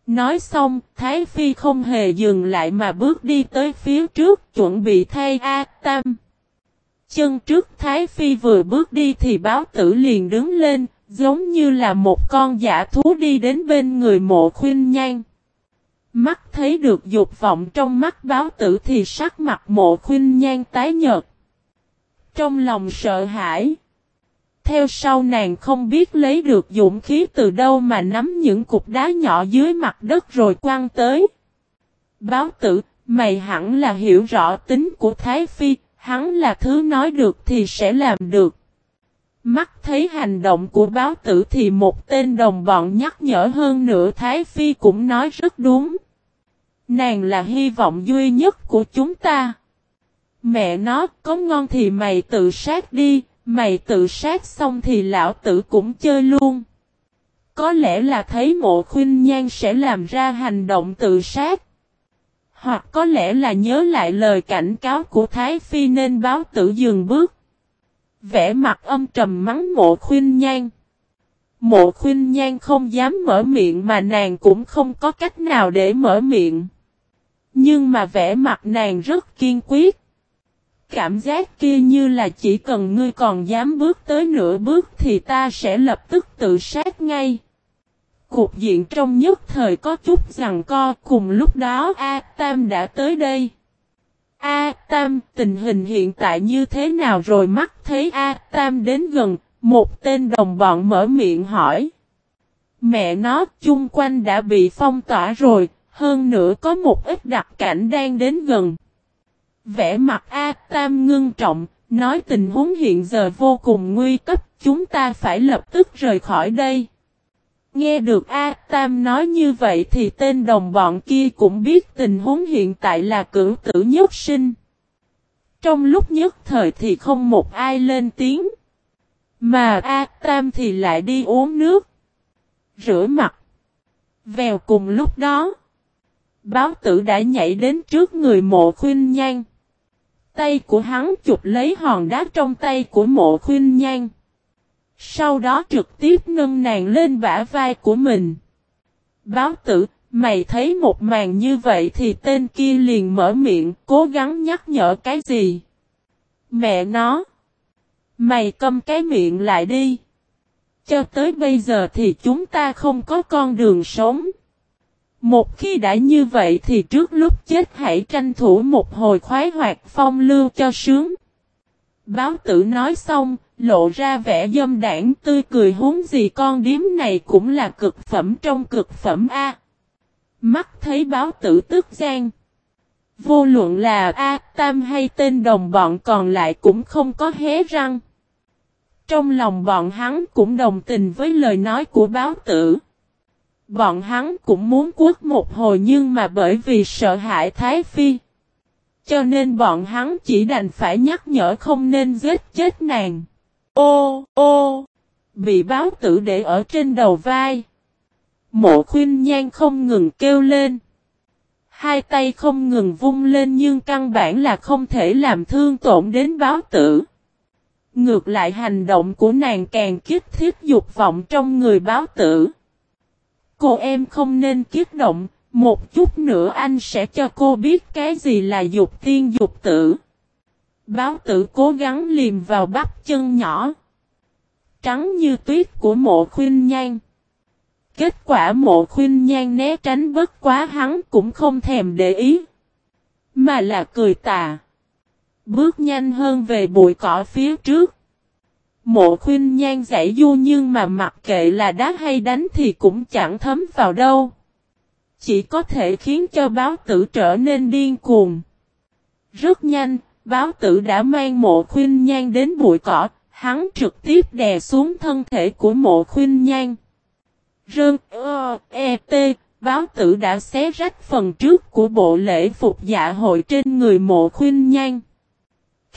Nói xong, Thái Phi không hề dừng lại mà bước đi tới phía trước chuẩn bị thay A Tam. Chân trước Thái Phi vừa bước đi thì báo tử liền đứng lên, giống như là một con giả thú đi đến bên người mộ khuyên nhan. Mắt thấy được dục vọng trong mắt báo tử thì sắc mặt mộ khuyên nhan tái nhợt. Trong lòng sợ hãi. Theo sau nàng không biết lấy được dũng khí từ đâu mà nắm những cục đá nhỏ dưới mặt đất rồi quăng tới. Báo tử, mày hẳn là hiểu rõ tính của Thái Phi, hắn là thứ nói được thì sẽ làm được. Mắt thấy hành động của báo tử thì một tên đồng bọn nhắc nhở hơn nữa Thái Phi cũng nói rất đúng. Nàng là hy vọng duy nhất của chúng ta. Mẹ nó có ngon thì mày tự sát đi, mày tự sát xong thì lão tử cũng chơi luôn. Có lẽ là thấy mộ khuyên nhan sẽ làm ra hành động tự sát. Hoặc có lẽ là nhớ lại lời cảnh cáo của Thái Phi nên báo tử dừng bước. Vẽ mặt âm trầm mắng mộ khuyên nhan. Mộ khuyên nhan không dám mở miệng mà nàng cũng không có cách nào để mở miệng. Nhưng mà vẽ mặt nàng rất kiên quyết. Cảm giác kia như là chỉ cần ngươi còn dám bước tới nửa bước thì ta sẽ lập tức tự sát ngay. Cục diện trong nhất thời có chút rằng co cùng lúc đó A Tam đã tới đây. A Tam tình hình hiện tại như thế nào rồi mắt thấy A Tam đến gần, một tên đồng bọn mở miệng hỏi. Mẹ nó chung quanh đã bị phong tỏa rồi, hơn nữa có một ít đặc cảnh đang đến gần. Vẽ mặt A Tam ngưng trọng, nói tình huống hiện giờ vô cùng nguy cấp, chúng ta phải lập tức rời khỏi đây. Nghe được A Tam nói như vậy thì tên đồng bọn kia cũng biết tình huống hiện tại là cửu tử nhất sinh. Trong lúc nhất thời thì không một ai lên tiếng. Mà A Tam thì lại đi uống nước. Rửa mặt. Vèo cùng lúc đó. Báo tử đã nhảy đến trước người mộ khuyên nhan. Tay của hắn chụp lấy hòn đá trong tay của mộ khuyên nhan. Sau đó trực tiếp nâng nàng lên bả vai của mình. Báo tử, mày thấy một màn như vậy thì tên kia liền mở miệng, cố gắng nhắc nhở cái gì? Mẹ nó! Mày câm cái miệng lại đi! Cho tới bây giờ thì chúng ta không có con đường sống. Một khi đã như vậy thì trước lúc chết hãy tranh thủ một hồi khoái hoạt phong lưu cho sướng. Báo tử nói xong, lộ ra vẻ dâm đảng tươi cười huống gì con điếm này cũng là cực phẩm trong cực phẩm A. Mắt thấy báo tử tức gian. Vô luận là A Tam hay tên đồng bọn còn lại cũng không có hé răng. Trong lòng bọn hắn cũng đồng tình với lời nói của báo tử. Bọn hắn cũng muốn quất một hồi nhưng mà bởi vì sợ hãi Thái Phi. Cho nên bọn hắn chỉ đành phải nhắc nhở không nên giết chết nàng. Ô, ô, bị báo tử để ở trên đầu vai. Mộ khuyên nhan không ngừng kêu lên. Hai tay không ngừng vung lên nhưng căn bản là không thể làm thương tổn đến báo tử. Ngược lại hành động của nàng càng kích thiết dục vọng trong người báo tử. Cô em không nên kiếp động, một chút nữa anh sẽ cho cô biết cái gì là dục tiên dục tử. Báo tử cố gắng liềm vào bắp chân nhỏ. Trắng như tuyết của mộ khuyên nhan. Kết quả mộ khuyên nhan né tránh bất quá hắn cũng không thèm để ý. Mà là cười tà. Bước nhanh hơn về bụi cỏ phía trước. Mộ khuyên nhan giải du nhưng mà mặc kệ là đá hay đánh thì cũng chẳng thấm vào đâu. Chỉ có thể khiến cho báo tử trở nên điên cuồng. Rất nhanh, báo tử đã mang mộ khuyên nhan đến bụi cỏ, hắn trực tiếp đè xuống thân thể của mộ khuyên nhan. Rơn, ơ, e, t, báo tử đã xé rách phần trước của bộ lễ phục dạ hội trên người mộ khuyên nhan.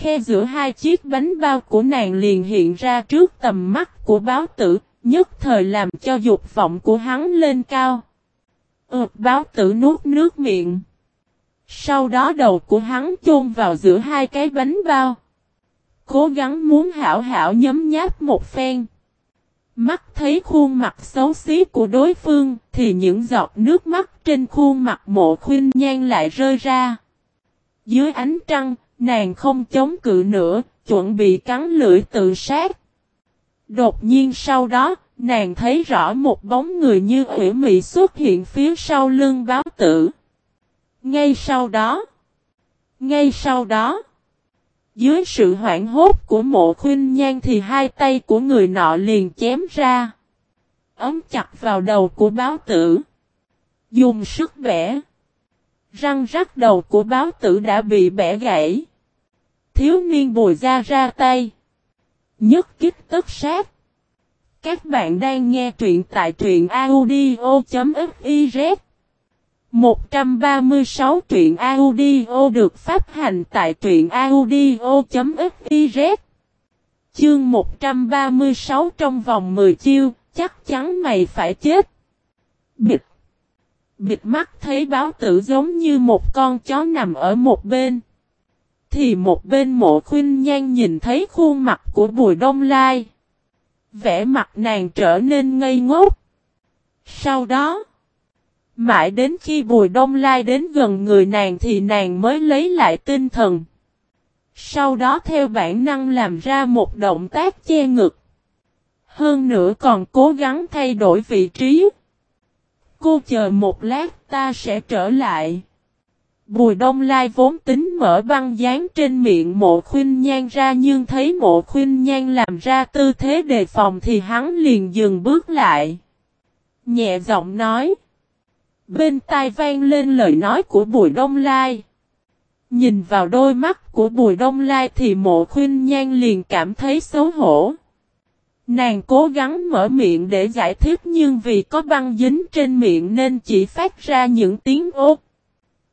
Khe giữa hai chiếc bánh bao của nàng liền hiện ra trước tầm mắt của báo tử, nhất thời làm cho dục vọng của hắn lên cao. ợt báo tử nuốt nước miệng. Sau đó đầu của hắn chôn vào giữa hai cái bánh bao. Cố gắng muốn hảo hảo nhấm nháp một phen. Mắt thấy khuôn mặt xấu xí của đối phương thì những giọt nước mắt trên khuôn mặt mộ khuyên nhan lại rơi ra. Dưới ánh trăng, nàng không chống cự nữa, chuẩn bị cắn lưỡi tự sát. Đột nhiên sau đó, nàng thấy rõ một bóng người như ủy mị xuất hiện phía sau lưng báo tử. Ngay sau đó, ngay sau đó, dưới sự hoảng hốt của mộ khuyên nhan thì hai tay của người nọ liền chém ra. Ấm chặt vào đầu của báo tử. Dùng sức bẻ. Răng rắc đầu của báo tử đã bị bẻ gãy. Thiếu niên bùi ra ra tay. Nhất kích tất sát. Các bạn đang nghe truyện tại truyện audio.fiz 136 truyện audio được phát hành tại truyện audio.fiz Chương 136 trong vòng 10 chiêu, chắc chắn mày phải chết. Bịt Bịt mắt thấy báo tử giống như một con chó nằm ở một bên. Thì một bên mộ khuyên nhan nhìn thấy khuôn mặt của bùi đông lai. Vẽ mặt nàng trở nên ngây ngốc. Sau đó, mãi đến khi bùi đông lai đến gần người nàng thì nàng mới lấy lại tinh thần. Sau đó theo bản năng làm ra một động tác che ngực. Hơn nữa còn cố gắng thay đổi vị trí. Cô chờ một lát ta sẽ trở lại. Bùi đông lai vốn tính mở băng dán trên miệng mộ khuyên nhan ra, nhưng thấy mộ khuyên nhan làm ra tư thế đề phòng thì hắn liền dừng bước lại. Nhẹ giọng nói. Bên tai vang lên lời nói của bùi đông lai. Nhìn vào đôi mắt của bùi đông lai thì mộ khuyên nhan liền cảm thấy xấu hổ. Nàng cố gắng mở miệng để giải thích nhưng vì có băng dính trên miệng nên chỉ phát ra những tiếng ốt.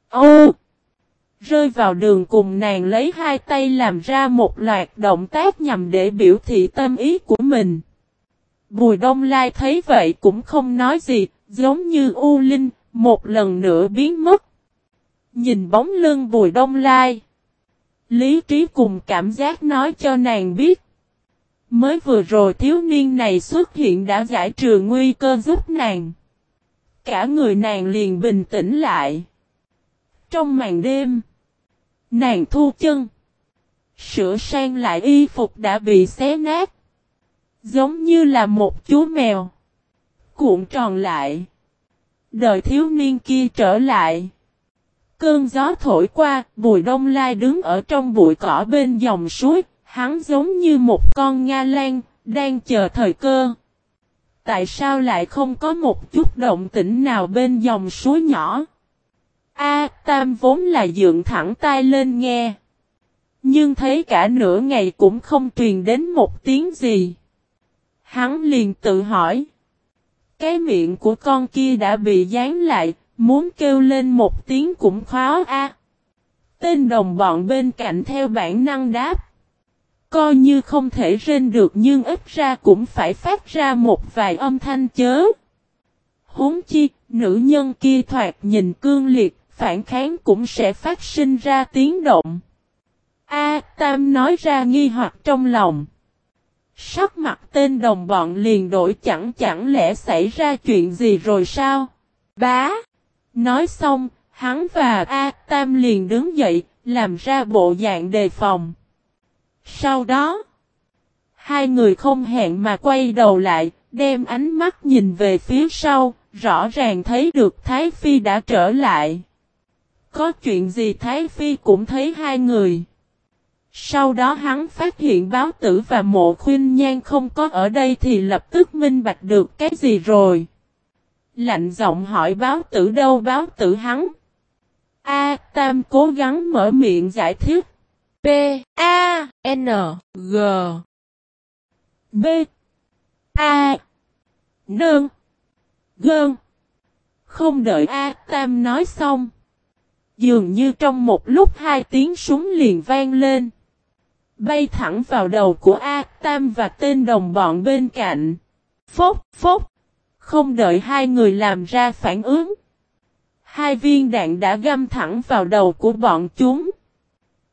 Ô! Rơi vào đường cùng nàng lấy hai tay làm ra một loạt động tác nhằm để biểu thị tâm ý của mình. Bùi đông lai thấy vậy cũng không nói gì, giống như U Linh, một lần nữa biến mất. Nhìn bóng lưng bùi đông lai. Lý trí cùng cảm giác nói cho nàng biết. Mới vừa rồi thiếu niên này xuất hiện đã giải trừ nguy cơ giúp nàng. Cả người nàng liền bình tĩnh lại. Trong màn đêm, nàng thu chân. Sửa sang lại y phục đã bị xé nát. Giống như là một chú mèo. Cuộn tròn lại. đời thiếu niên kia trở lại. Cơn gió thổi qua, bùi đông lai đứng ở trong bụi cỏ bên dòng suối, hắn giống như một con Nga lan, đang chờ thời cơ. Tại sao lại không có một chút động tĩnh nào bên dòng suối nhỏ? A Tam vốn là dựng thẳng tai lên nghe. Nhưng thấy cả nửa ngày cũng không truyền đến một tiếng gì. Hắn liền tự hỏi. Cái miệng của con kia đã bị dán lại, Muốn kêu lên một tiếng cũng khó a. Tên đồng bọn bên cạnh theo bản năng đáp. Coi như không thể rên được nhưng ít ra cũng phải phát ra một vài âm thanh chớ. Huống chi, nữ nhân kia thoạt nhìn cương liệt, phản kháng cũng sẽ phát sinh ra tiếng động. A Tam nói ra nghi hoặc trong lòng. Sắc mặt tên đồng bọn liền đổi chẳng chẳng lẽ xảy ra chuyện gì rồi sao? Bá! Nói xong, hắn và A Tam liền đứng dậy, làm ra bộ dạng đề phòng. Sau đó, hai người không hẹn mà quay đầu lại, đem ánh mắt nhìn về phía sau, rõ ràng thấy được Thái Phi đã trở lại. Có chuyện gì Thái Phi cũng thấy hai người. Sau đó hắn phát hiện báo tử và mộ khuyên nhan không có ở đây thì lập tức minh bạch được cái gì rồi. Lạnh giọng hỏi báo tử đâu báo tử hắn. A, Tam cố gắng mở miệng giải thích. P, A, N, G B A Nương Gơn Không đợi A Tam nói xong. Dường như trong một lúc hai tiếng súng liền vang lên. Bay thẳng vào đầu của A Tam và tên đồng bọn bên cạnh. Phốc phốc. Không đợi hai người làm ra phản ứng. Hai viên đạn đã găm thẳng vào đầu của bọn chúng.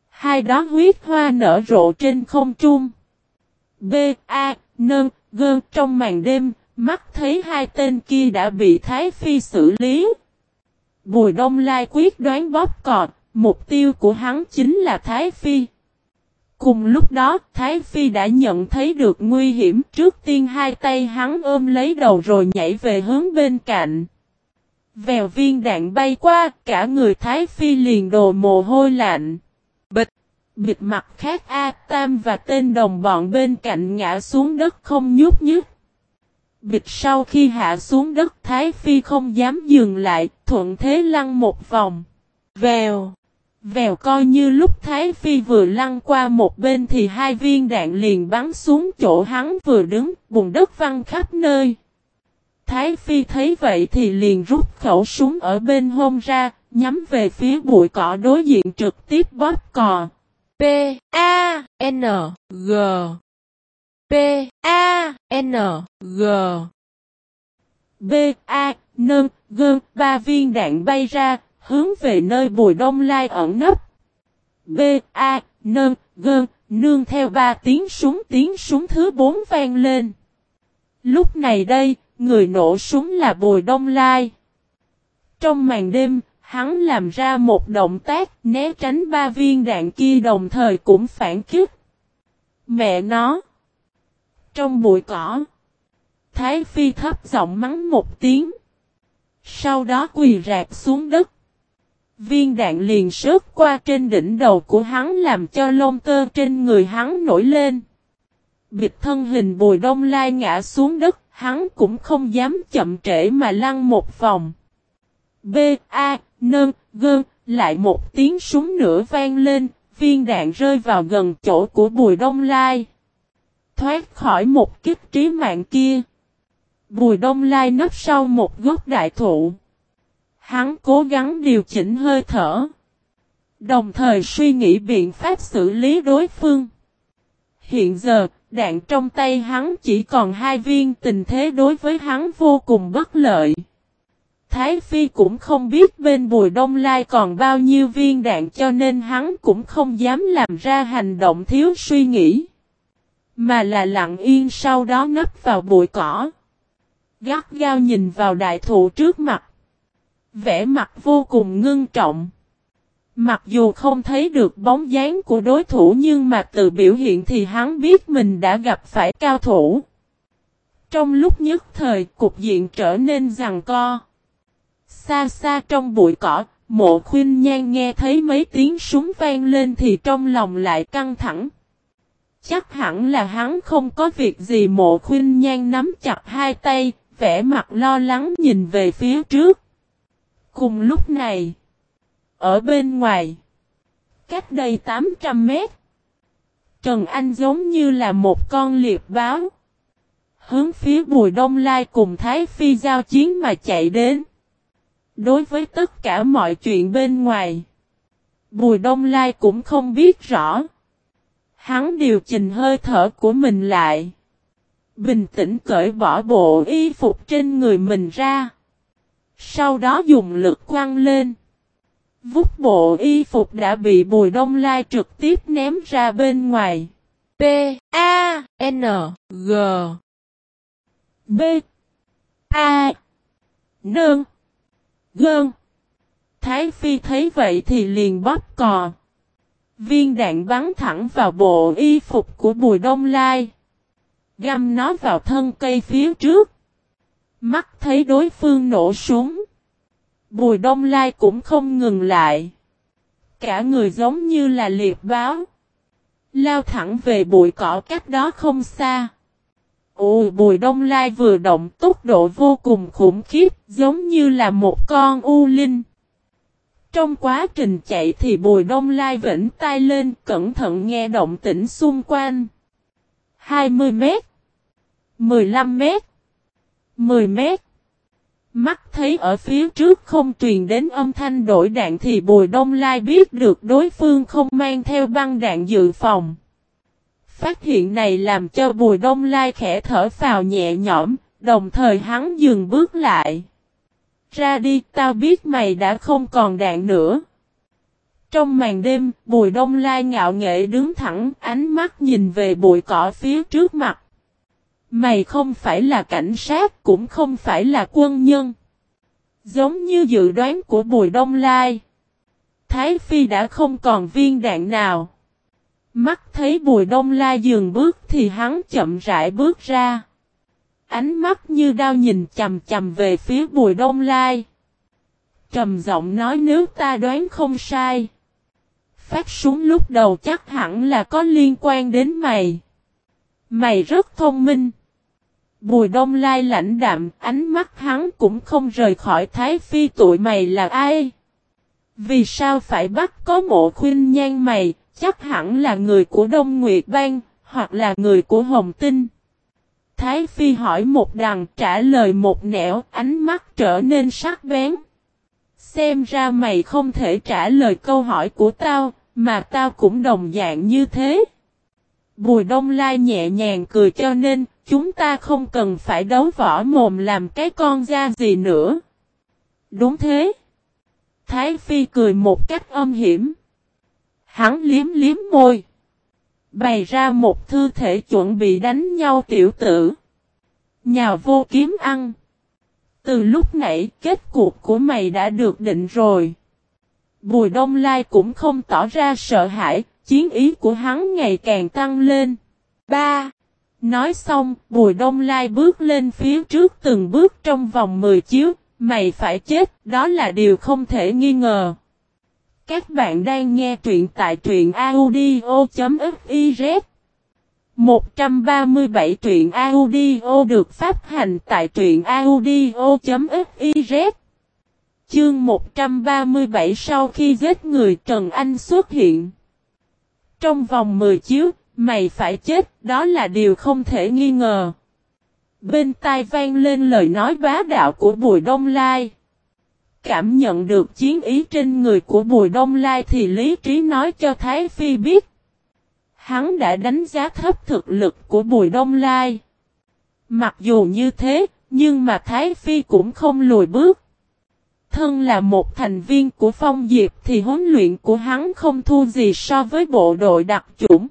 Hai đó huyết hoa nở rộ trên không trung. B, A, Nơn, Gơn trong màn đêm, mắt thấy hai tên kia đã bị Thái Phi xử lý. Bùi Đông Lai quyết đoán bóp cọt, mục tiêu của hắn chính là Thái Phi. Cùng lúc đó, Thái Phi đã nhận thấy được nguy hiểm trước tiên hai tay hắn ôm lấy đầu rồi nhảy về hướng bên cạnh. Vèo viên đạn bay qua, cả người Thái Phi liền đồ mồ hôi lạnh. Bịch, bịt mặt khác A Tam và tên đồng bọn bên cạnh ngã xuống đất không nhúc nhích. Bịch sau khi hạ xuống đất Thái Phi không dám dừng lại, thuận thế lăn một vòng. Vèo. Vèo coi như lúc Thái Phi vừa lăn qua một bên thì hai viên đạn liền bắn xuống chỗ hắn vừa đứng, bùn đất văng khắp nơi. Thái Phi thấy vậy thì liền rút khẩu súng ở bên hông ra, nhắm về phía bụi cỏ đối diện trực tiếp bóp cò. P A N G P A N G B A N G ba viên đạn bay ra, hướng về nơi bùi đông lai ẩn nấp. B A N G nương theo ba tiếng súng tiếng súng thứ bốn vang lên. Lúc này đây, người nổ súng là bùi đông lai. Trong màn đêm, hắn làm ra một động tác né tránh ba viên đạn kia đồng thời cũng phản kích. Mẹ nó! Trong bụi cỏ, Thái Phi thấp giọng mắng một tiếng. Sau đó quỳ rạp xuống đất. Viên đạn liền sớt qua trên đỉnh đầu của hắn làm cho lông tơ trên người hắn nổi lên. Bịt thân hình bùi đông lai ngã xuống đất, hắn cũng không dám chậm trễ mà lăn một vòng. B, A, Nơn, Gơn, lại một tiếng súng nữa vang lên, viên đạn rơi vào gần chỗ của bùi đông lai. Thoát khỏi một kiếp trí mạng kia. Bùi đông lai nấp sau một gốc đại thụ. Hắn cố gắng điều chỉnh hơi thở. Đồng thời suy nghĩ biện pháp xử lý đối phương. Hiện giờ, đạn trong tay hắn chỉ còn hai viên tình thế đối với hắn vô cùng bất lợi. Thái Phi cũng không biết bên Bùi Đông Lai còn bao nhiêu viên đạn cho nên hắn cũng không dám làm ra hành động thiếu suy nghĩ. Mà là lặng yên sau đó nấp vào bụi cỏ. Gắt gao nhìn vào đại thụ trước mặt. Vẽ mặt vô cùng ngưng trọng. Mặc dù không thấy được bóng dáng của đối thủ nhưng mà từ biểu hiện thì hắn biết mình đã gặp phải cao thủ. Trong lúc nhất thời cục diện trở nên rằng co. Xa xa trong bụi cỏ, mộ khuyên nhan nghe thấy mấy tiếng súng vang lên thì trong lòng lại căng thẳng. Chắc hẳn là hắn không có việc gì mộ khuyên nhan nắm chặt hai tay, vẻ mặt lo lắng nhìn về phía trước. Cùng lúc này, ở bên ngoài, cách đây 800 mét, Trần Anh giống như là một con liệp báo. Hướng phía Bùi Đông Lai cùng Thái Phi giao chiến mà chạy đến. Đối với tất cả mọi chuyện bên ngoài, Bùi Đông Lai cũng không biết rõ. Hắn điều chỉnh hơi thở của mình lại. Bình tĩnh cởi bỏ bộ y phục trên người mình ra. Sau đó dùng lực quăng lên. Vút bộ y phục đã bị Bùi Đông Lai trực tiếp ném ra bên ngoài. P A N G B A Nương Gơn. Thái Phi thấy vậy thì liền bóp cò. Viên đạn bắn thẳng vào bộ y phục của Bùi Đông Lai. Găm nó vào thân cây phía trước. Mắt thấy đối phương nổ súng. Bùi Đông Lai cũng không ngừng lại. Cả người giống như là liệt báo. Lao thẳng về bụi cỏ cách đó không xa. ôi bùi đông lai vừa động tốc độ vô cùng khủng khiếp, giống như là một con u linh. Trong quá trình chạy thì bùi đông lai vĩnh tay lên cẩn thận nghe động tĩnh xung quanh. 20 mét 15 mét 10 mét Mắt thấy ở phía trước không truyền đến âm thanh đổi đạn thì Bùi Đông Lai biết được đối phương không mang theo băng đạn dự phòng. Phát hiện này làm cho Bùi Đông Lai khẽ thở phào nhẹ nhõm, đồng thời hắn dừng bước lại. Ra đi, tao biết mày đã không còn đạn nữa. Trong màn đêm, Bùi Đông Lai ngạo nghệ đứng thẳng, ánh mắt nhìn về bụi cỏ phía trước mặt. Mày không phải là cảnh sát, cũng không phải là quân nhân. Giống như dự đoán của Bùi Đông Lai. Thái Phi đã không còn viên đạn nào. Mắt thấy Bùi Đông Lai dừng bước thì hắn chậm rãi bước ra. Ánh mắt như đao nhìn chầm chầm về phía Bùi Đông Lai. Trầm giọng nói nếu ta đoán không sai. Phát súng lúc đầu chắc hẳn là có liên quan đến mày. Mày rất thông minh. Bùi đông lai lãnh đạm, ánh mắt hắn cũng không rời khỏi Thái Phi tụi mày là ai. Vì sao phải bắt có mộ khuyên nhan mày, chắc hẳn là người của Đông Nguyệt Bang, hoặc là người của Hồng Tinh. Thái Phi hỏi một đằng trả lời một nẻo, ánh mắt trở nên sắc bén. Xem ra mày không thể trả lời câu hỏi của tao, mà tao cũng đồng dạng như thế. Bùi Đông Lai nhẹ nhàng cười cho nên, chúng ta không cần phải đấu võ mồm làm cái con ra gì nữa. Đúng thế. Thái Phi cười một cách âm hiểm. Hắn liếm liếm môi. Bày ra một thư thể chuẩn bị đánh nhau tiểu tử. nhà vô kiếm ăn. Từ lúc nãy kết cuộc của mày đã được định rồi. Bùi Đông Lai cũng không tỏ ra sợ hãi, chiến ý của hắn ngày càng tăng lên. 3. Nói xong, Bùi Đông Lai bước lên phía trước từng bước trong vòng 10 chiếu, mày phải chết, đó là điều không thể nghi ngờ. Các bạn đang nghe truyện tại truyện audio.fiz 137 truyện audio được phát hành tại truyện audio.fiz Chương 137 sau khi giết người Trần Anh xuất hiện. Trong vòng 10 chiếu, mày phải chết, đó là điều không thể nghi ngờ. Bên tai vang lên lời nói bá đạo của Bùi Đông Lai. Cảm nhận được chiến ý trên người của Bùi Đông Lai thì lý trí nói cho Thái Phi biết. Hắn đã đánh giá thấp thực lực của Bùi Đông Lai. Mặc dù như thế, nhưng mà Thái Phi cũng không lùi bước. Thân là một thành viên của Phong Diệp thì huấn luyện của hắn không thua gì so với bộ đội đặc chủng.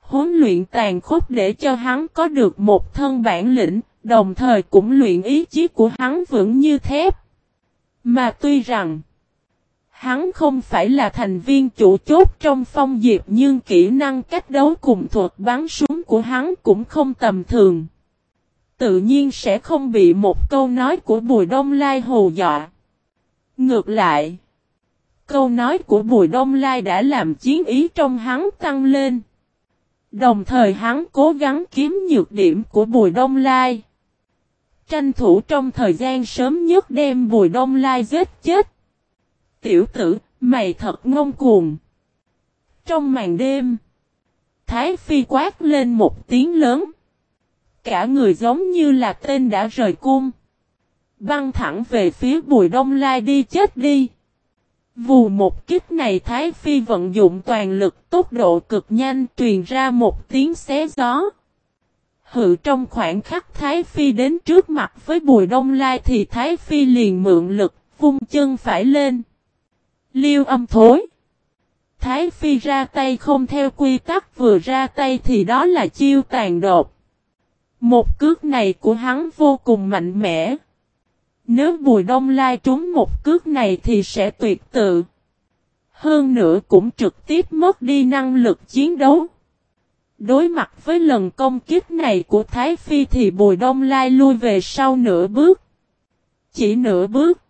Huấn luyện tàn khốc để cho hắn có được một thân bản lĩnh, đồng thời cũng luyện ý chí của hắn vững như thép. Mà tuy rằng, hắn không phải là thành viên chủ chốt trong phong diệp nhưng kỹ năng cách đấu cùng thuật bắn súng của hắn cũng không tầm thường. Tự nhiên sẽ không bị một câu nói của Bùi Đông Lai hồ dọa. Ngược lại, câu nói của Bùi Đông Lai đã làm chiến ý trong hắn tăng lên. Đồng thời hắn cố gắng kiếm nhược điểm của Bùi Đông Lai. Tranh thủ trong thời gian sớm nhất đem Bùi Đông Lai giết chết. Tiểu tử, mày thật ngông cuồng. Trong màn đêm, Thái Phi quát lên một tiếng lớn. Cả người giống như là tên đã rời cung. Băng thẳng về phía Bùi Đông Lai đi chết đi. Vù một kích này Thái Phi vận dụng toàn lực tốc độ cực nhanh truyền ra một tiếng xé gió. Hự trong khoảng khắc Thái Phi đến trước mặt với Bùi Đông Lai thì Thái Phi liền mượn lực, vung chân phải lên. Liêu âm thối. Thái Phi ra tay không theo quy tắc vừa ra tay thì đó là chiêu tàn đột. Một cước này của hắn vô cùng mạnh mẽ. Nếu Bùi Đông Lai trúng một cước này thì sẽ tuyệt tự. Hơn nữa cũng trực tiếp mất đi năng lực chiến đấu. Đối mặt với lần công kích này của Thái Phi thì Bùi Đông Lai lui về sau nửa bước. Chỉ nửa bước.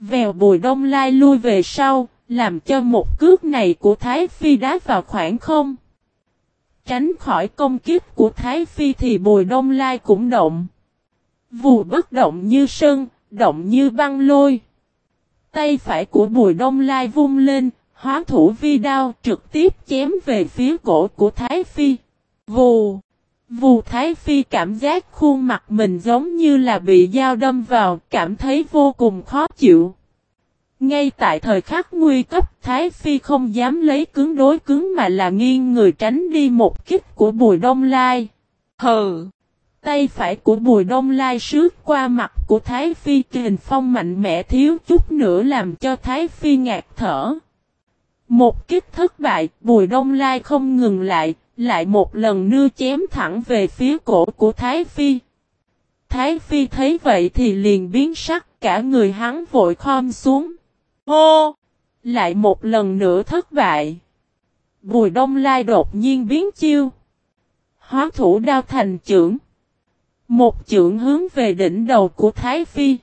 Vèo Bùi Đông Lai lui về sau, làm cho một cước này của Thái Phi đá vào khoảng không. Tránh khỏi công kích của Thái Phi thì Bùi Đông Lai cũng động. Vù bất động như sơn, động như băng lôi. Tay phải của Bùi Đông Lai vung lên, hóa thủ vi đao trực tiếp chém về phía cổ của Thái Phi. Vù! Vù Thái Phi cảm giác khuôn mặt mình giống như là bị dao đâm vào, cảm thấy vô cùng khó chịu. Ngay tại thời khắc nguy cấp, Thái Phi không dám lấy cứng đối cứng mà là nghiêng người tránh đi một kích của Bùi Đông Lai. Hừ! Tay phải của Bùi Đông Lai sướt qua mặt của Thái Phi kình phong mạnh mẽ thiếu chút nữa làm cho Thái Phi ngạt thở. Một kích thất bại, Bùi Đông Lai không ngừng lại, lại một lần nưa chém thẳng về phía cổ của Thái Phi. Thái Phi thấy vậy thì liền biến sắc, cả người hắn vội khom xuống. Hô! Lại một lần nữa thất bại. Bùi Đông Lai đột nhiên biến chiêu. Hóa thủ đao thành trưởng. Một trưởng hướng về đỉnh đầu của Thái Phi.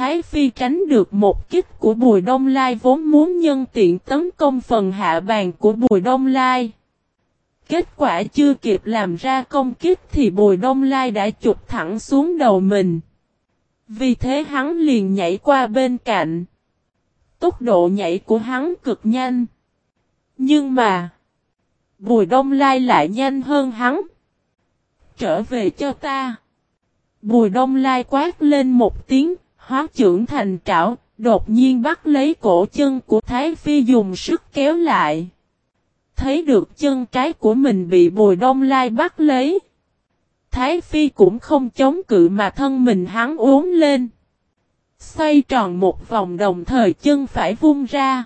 Thái Phi tránh được một kích của Bùi Đông Lai vốn muốn nhân tiện tấn công phần hạ bàn của Bùi Đông Lai. Kết quả chưa kịp làm ra công kích thì Bùi Đông Lai đã chụp thẳng xuống đầu mình. Vì thế hắn liền nhảy qua bên cạnh. Tốc độ nhảy của hắn cực nhanh. Nhưng mà, Bùi Đông Lai lại nhanh hơn hắn. Trở về cho ta. Bùi Đông Lai quát lên một tiếng, hóa trưởng thành trảo, đột nhiên bắt lấy cổ chân của Thái Phi dùng sức kéo lại. Thấy được chân trái của mình bị Bùi Đông Lai bắt lấy. Thái Phi cũng không chống cự mà thân mình hắn uốn lên. Xoay tròn một vòng đồng thời chân phải vung ra.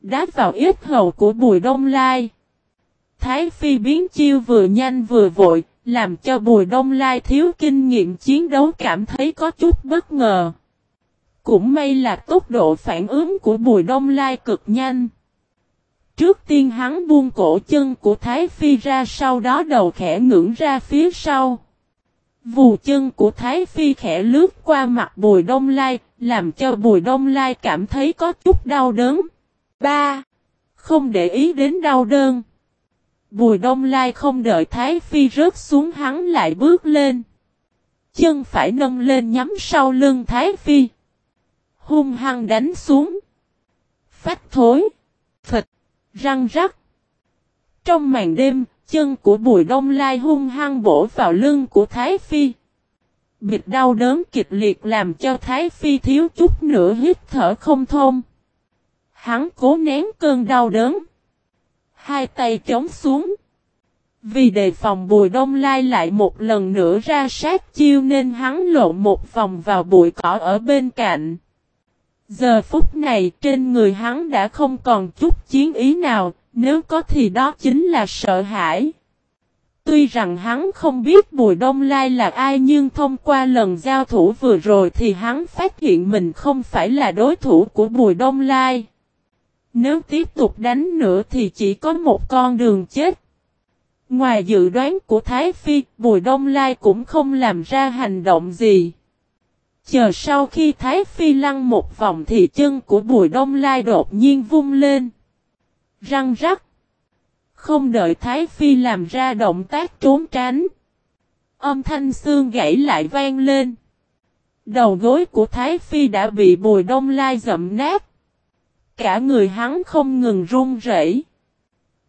Đá vào ít hầu của Bùi Đông Lai. Thái Phi biến chiêu vừa nhanh vừa vội, làm cho Bùi Đông Lai thiếu kinh nghiệm chiến đấu cảm thấy có chút bất ngờ. Cũng may là tốc độ phản ứng của Bùi Đông Lai cực nhanh. Trước tiên hắn buông cổ chân của Thái Phi ra sau đó đầu khẽ ngưỡng ra phía sau. Vù chân của Thái Phi khẽ lướt qua mặt Bùi Đông Lai, làm cho Bùi Đông Lai cảm thấy có chút đau đớn. 3. Không để ý đến đau đớn. Bùi Đông Lai không đợi Thái Phi rớt xuống hắn lại bước lên. Chân phải nâng lên nhắm sau lưng Thái Phi. Hung hăng đánh xuống. Phách thối. Phịch. Răng rắc. Trong màn đêm, chân của Bùi Đông Lai hung hăng bổ vào lưng của Thái Phi. Bịt đau đớn kịch liệt làm cho Thái Phi thiếu chút nữa hít thở không thông. Hắn cố nén cơn đau đớn. Hai tay chống xuống. Vì đề phòng bùi đông lai lại một lần nữa ra sát chiêu nên hắn lộn một vòng vào bụi cỏ ở bên cạnh. Giờ phút này trên người hắn đã không còn chút chiến ý nào, nếu có thì đó chính là sợ hãi. Tuy rằng hắn không biết Bùi Đông Lai là ai nhưng thông qua lần giao thủ vừa rồi thì hắn phát hiện mình không phải là đối thủ của Bùi Đông Lai. Nếu tiếp tục đánh nữa thì chỉ có một con đường chết. Ngoài dự đoán của Thái Phi, Bùi Đông Lai cũng không làm ra hành động gì. Chờ sau khi Thái Phi lăn một vòng thì chân của Bùi Đông Lai đột nhiên vung lên. Răng rắc. Không đợi Thái Phi làm ra động tác trốn tránh. Âm thanh xương gãy lại vang lên. Đầu gối của Thái Phi đã bị Bùi Đông Lai dậm nát. Cả người hắn không ngừng run rẩy.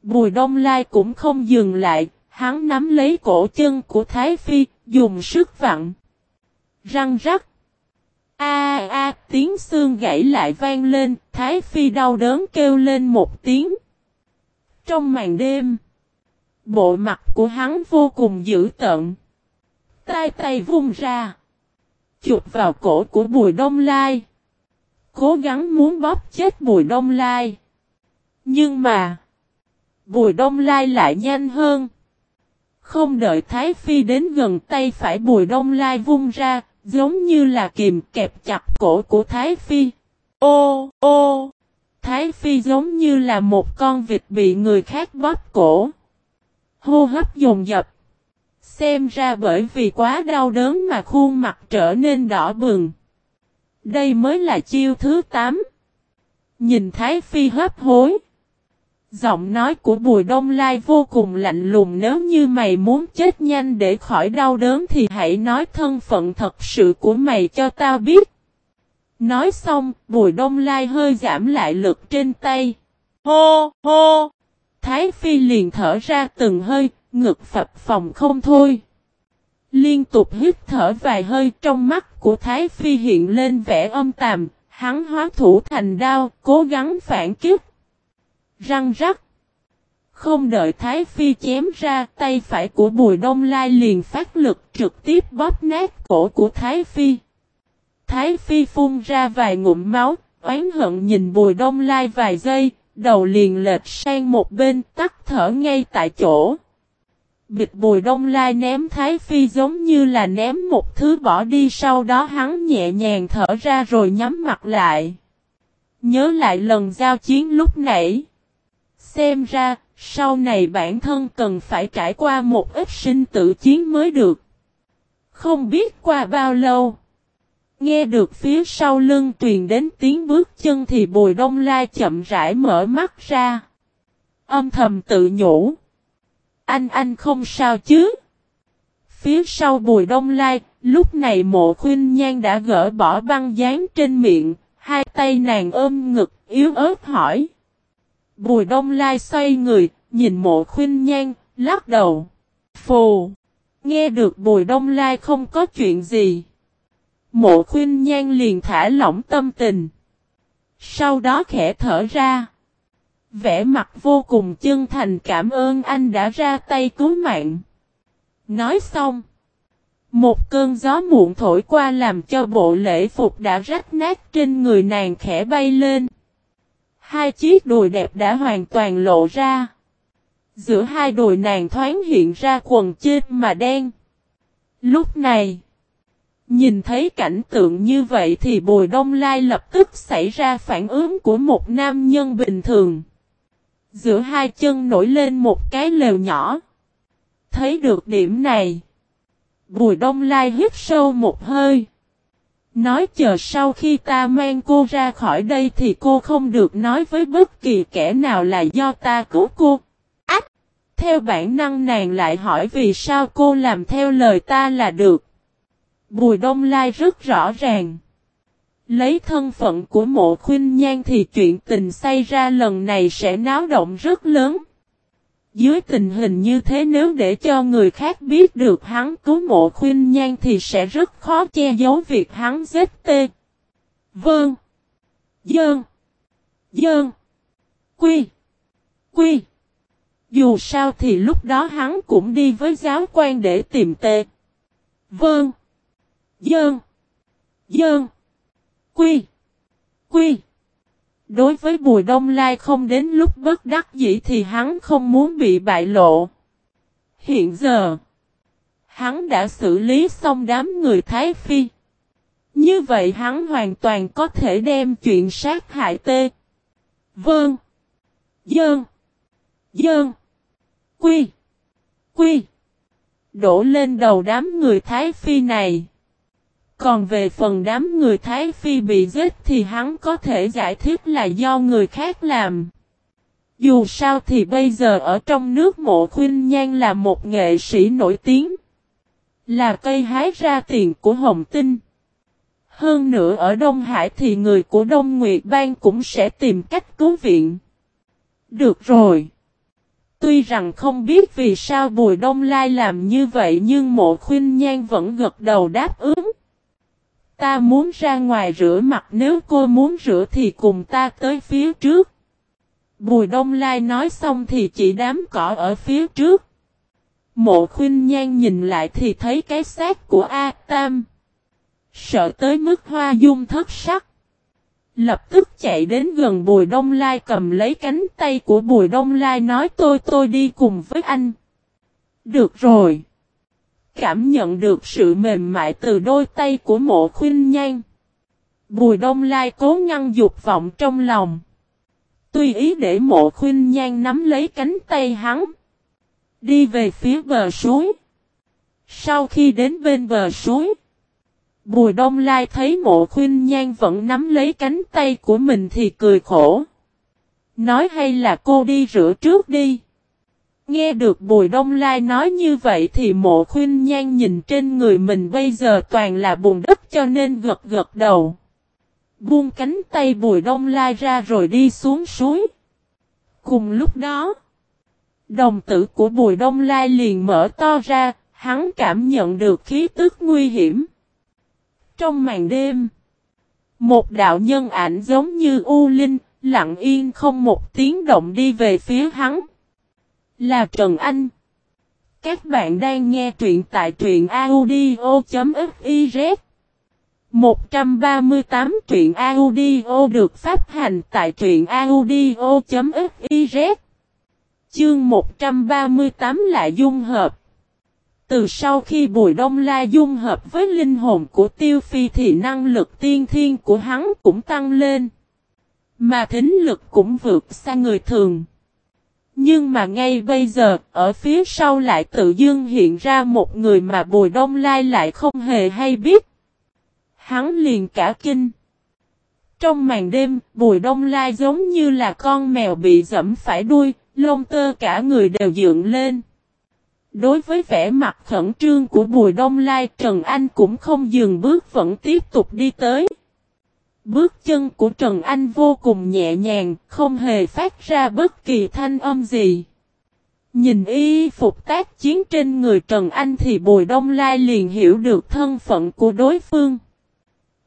Bùi Đông Lai cũng không dừng lại, hắn nắm lấy cổ chân của Thái Phi, dùng sức vặn. Răng rắc. A a tiếng xương gãy lại vang lên, Thái Phi đau đớn kêu lên một tiếng. Trong màn đêm, bộ mặt của hắn vô cùng dữ tợn. Tai tay vung ra, chụp vào cổ của Bùi Đông Lai. Cố gắng muốn bóp chết Bùi Đông Lai. Nhưng mà, Bùi Đông Lai lại nhanh hơn. Không đợi Thái Phi đến gần tay phải Bùi Đông Lai vung ra, giống như là kìm kẹp chặt cổ của Thái Phi. Ô, ô! Thái Phi giống như là một con vịt bị người khác bóp cổ. Hô hấp dồn dập. Xem ra bởi vì quá đau đớn mà khuôn mặt trở nên đỏ bừng. Đây mới là chiêu thứ 8. Nhìn Thái Phi hấp hối. Giọng nói của Bùi Đông Lai vô cùng lạnh lùng nếu như mày muốn chết nhanh để khỏi đau đớn thì hãy nói thân phận thật sự của mày cho tao biết. Nói xong, Bùi Đông Lai hơi giảm lại lực trên tay. Hô, hô! Thái Phi liền thở ra từng hơi, ngực phập phòng không thôi. Liên tục hít thở vài hơi trong mắt của Thái Phi hiện lên vẻ âm tàm, hắn hóa thủ thành đao, cố gắng phản kích. Răng rắc. Không đợi Thái Phi chém ra, tay phải của Bùi Đông Lai liền phát lực trực tiếp bóp nát cổ của Thái Phi. Thái Phi phun ra vài ngụm máu, oán hận nhìn Bùi Đông Lai vài giây, đầu liền lệch sang một bên tắt thở ngay tại chỗ. Bịch Bùi Đông Lai ném Thái Phi giống như là ném một thứ bỏ đi sau đó hắn nhẹ nhàng thở ra rồi nhắm mặt lại. Nhớ lại lần giao chiến lúc nãy. Xem ra, sau này bản thân cần phải trải qua một ít sinh tử chiến mới được. Không biết qua bao lâu. Nghe được phía sau lưng truyền đến tiếng bước chân thì Bùi Đông Lai chậm rãi mở mắt ra. Âm thầm tự nhủ. Anh anh không sao chứ? Phía sau Bùi Đông Lai, lúc này mộ khuyên nhan đã gỡ bỏ băng dán trên miệng, hai tay nàng ôm ngực, yếu ớt hỏi. Bùi đông lai xoay người, nhìn mộ khuyên nhan, lắc đầu. Phù! Nghe được bùi đông lai không có chuyện gì. Mộ khuyên nhan liền thả lỏng tâm tình. Sau đó khẽ thở ra. Vẽ mặt vô cùng chân thành cảm ơn anh đã ra tay cứu mạng. Nói xong. Một cơn gió muộn thổi qua làm cho bộ lễ phục đã rách nát trên người nàng khẽ bay lên. Hai chiếc đùi đẹp đã hoàn toàn lộ ra. Giữa hai đùi nàng thoáng hiện ra quần trên mà đen. Lúc này, nhìn thấy cảnh tượng như vậy thì Bùi Đông Lai lập tức xảy ra phản ứng của một nam nhân bình thường. Giữa hai chân nổi lên một cái lều nhỏ. Thấy được điểm này. Bùi Đông Lai hít sâu một hơi. Nói chờ sau khi ta mang cô ra khỏi đây thì cô không được nói với bất kỳ kẻ nào là do ta cứu cô. Ách! Theo bản năng nàng lại hỏi vì sao cô làm theo lời ta là được. Bùi Đông Lai rất rõ ràng. Lấy thân phận của mộ khuyên nhan thì chuyện tình xảy ra lần này sẽ náo động rất lớn. Dưới tình hình như thế nếu để cho người khác biết được hắn cứu mộ khuyên nhan thì sẽ rất khó che giấu việc hắn giết tê. Vâng. Dơn. Dơn. Quy. Quy. Dù sao thì lúc đó hắn cũng đi với giáo quan để tìm tê. Vâng. Dơn. Dơn. Quy. Quy. Đối với Bùi Đông Lai không đến lúc bất đắc dĩ thì hắn không muốn bị bại lộ. Hiện giờ, hắn đã xử lý xong đám người Thái Phi. Như vậy hắn hoàn toàn có thể đem chuyện sát hại tê. Vâng. Dơn. Dơn. Quy. Quy. Đổ lên đầu đám người Thái Phi này. Còn về phần đám người Thái Phi bị giết thì hắn có thể giải thích là do người khác làm. Dù sao thì bây giờ ở trong nước mộ khuyên nhan là một nghệ sĩ nổi tiếng. Là cây hái ra tiền của Hồng Tinh. Hơn nữa ở Đông Hải thì người của Đông Nguyệt Bang cũng sẽ tìm cách cứu viện. Được rồi. Tuy rằng không biết vì sao Bùi Đông Lai làm như vậy nhưng mộ khuyên nhan vẫn gật đầu đáp ứng. Ta muốn ra ngoài rửa mặt, nếu cô muốn rửa thì cùng ta tới phía trước. Bùi Đông Lai nói xong thì chỉ đám cỏ ở phía trước. Mộ khuyên nhan nhìn lại thì thấy cái xác của A Tam. Sợ tới mức hoa dung thất sắc. Lập tức chạy đến gần Bùi Đông Lai cầm lấy cánh tay của Bùi Đông Lai nói, tôi tôi đi cùng với anh. Được rồi cảm nhận được sự mềm mại từ đôi tay của mộ khuyên nhan. Bùi đông lai cố ngăn dục vọng trong lòng. Tuy ý để mộ khuyên nhan nắm lấy cánh tay hắn. Đi về phía bờ suối. Sau khi đến bên bờ suối. Bùi đông lai thấy mộ khuyên nhan vẫn nắm lấy cánh tay của mình thì cười khổ. Nói hay là cô đi rửa trước đi. Nghe được Bùi Đông Lai nói như vậy thì mộ khuyên nhan nhìn trên người mình bây giờ toàn là bùn đất cho nên gật gật đầu. Buông cánh tay Bùi Đông Lai ra rồi đi xuống suối. Cùng lúc đó, đồng tử của Bùi Đông Lai liền mở to ra, hắn cảm nhận được khí tức nguy hiểm. Trong màn đêm, một đạo nhân ảnh giống như U Linh, lặng yên không một tiếng động đi về phía hắn. Là Trần Anh. Các bạn đang nghe truyện tại truyện audio.fiz 138 truyện audio được phát hành tại truyện audio.fiz Chương 138 là dung hợp Từ sau khi Bùi Đông La dung hợp với linh hồn của Tiêu Phi thì năng lực tiên thiên của hắn cũng tăng lên. Mà thính lực cũng vượt xa người thường. Nhưng mà ngay bây giờ, ở phía sau lại tự dưng hiện ra một người mà Bùi Đông Lai lại không hề hay biết. Hắn liền cả kinh. Trong màn đêm, Bùi Đông Lai giống như là con mèo bị dẫm phải đuôi, lông tơ cả người đều dựng lên. Đối với vẻ mặt khẩn trương của Bùi Đông Lai, Trần Anh cũng không dừng bước vẫn tiếp tục đi tới. Bước chân của Trần Anh vô cùng nhẹ nhàng, không hề phát ra bất kỳ thanh âm gì. Nhìn y phục tác chiến trên người Trần Anh thì Bùi Đông Lai liền hiểu được thân phận của đối phương.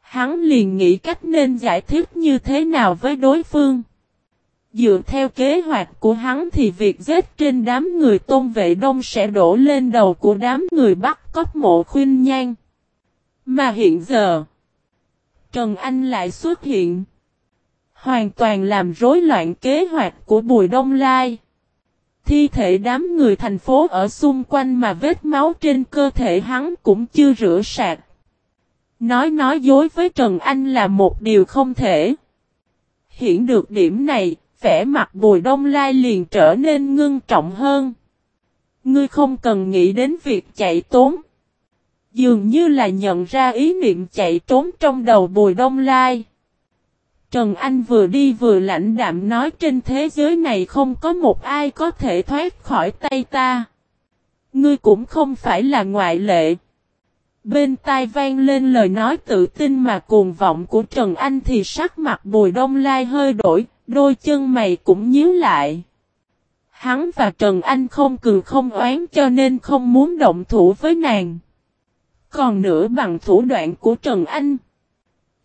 Hắn liền nghĩ cách nên giải thích như thế nào với đối phương. Dựa theo kế hoạch của hắn thì việc giết trên đám người tôn vệ đông sẽ đổ lên đầu của đám người bắt cóc mộ khuyên nhan. Mà hiện giờ, Trần Anh lại xuất hiện. Hoàn toàn làm rối loạn kế hoạch của Bùi Đông Lai. Thi thể đám người thành phố ở xung quanh mà vết máu trên cơ thể hắn cũng chưa rửa sạch. Nói nói dối với Trần Anh là một điều không thể. Hiện được điểm này, vẻ mặt Bùi Đông Lai liền trở nên ngưng trọng hơn. Ngươi không cần nghĩ đến việc chạy tốn. Dường như là nhận ra ý niệm chạy trốn trong đầu Bùi Đông Lai. Trần Anh vừa đi vừa lãnh đạm nói trên thế giới này không có một ai có thể thoát khỏi tay ta. Ngươi cũng không phải là ngoại lệ. Bên tai vang lên lời nói tự tin mà cuồng vọng của Trần Anh thì sắc mặt Bùi Đông Lai hơi đổi, đôi chân mày cũng nhíu lại. Hắn và Trần Anh không cường không oán cho nên không muốn động thủ với nàng. Còn nữa bằng thủ đoạn của Trần Anh.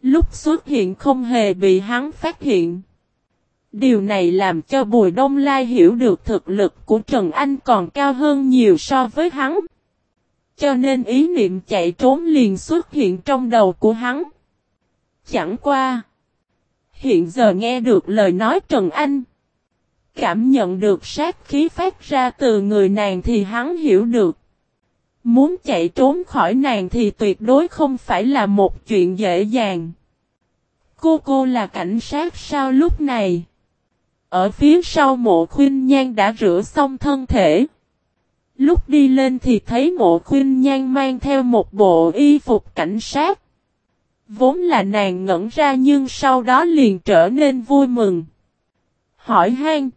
Lúc xuất hiện không hề bị hắn phát hiện. Điều này làm cho Bùi Đông Lai hiểu được thực lực của Trần Anh còn cao hơn nhiều so với hắn. Cho nên ý niệm chạy trốn liền xuất hiện trong đầu của hắn. Chẳng qua. Hiện giờ nghe được lời nói Trần Anh. Cảm nhận được sát khí phát ra từ người nàng thì hắn hiểu được. Muốn chạy trốn khỏi nàng thì tuyệt đối không phải là một chuyện dễ dàng. Cô cô là cảnh sát sao lúc này? Ở phía sau mộ khuyên nhan đã rửa xong thân thể. Lúc đi lên thì thấy mộ khuyên nhan mang theo một bộ y phục cảnh sát. Vốn là nàng ngẩn ra nhưng sau đó liền trở nên vui mừng. Hỏi han.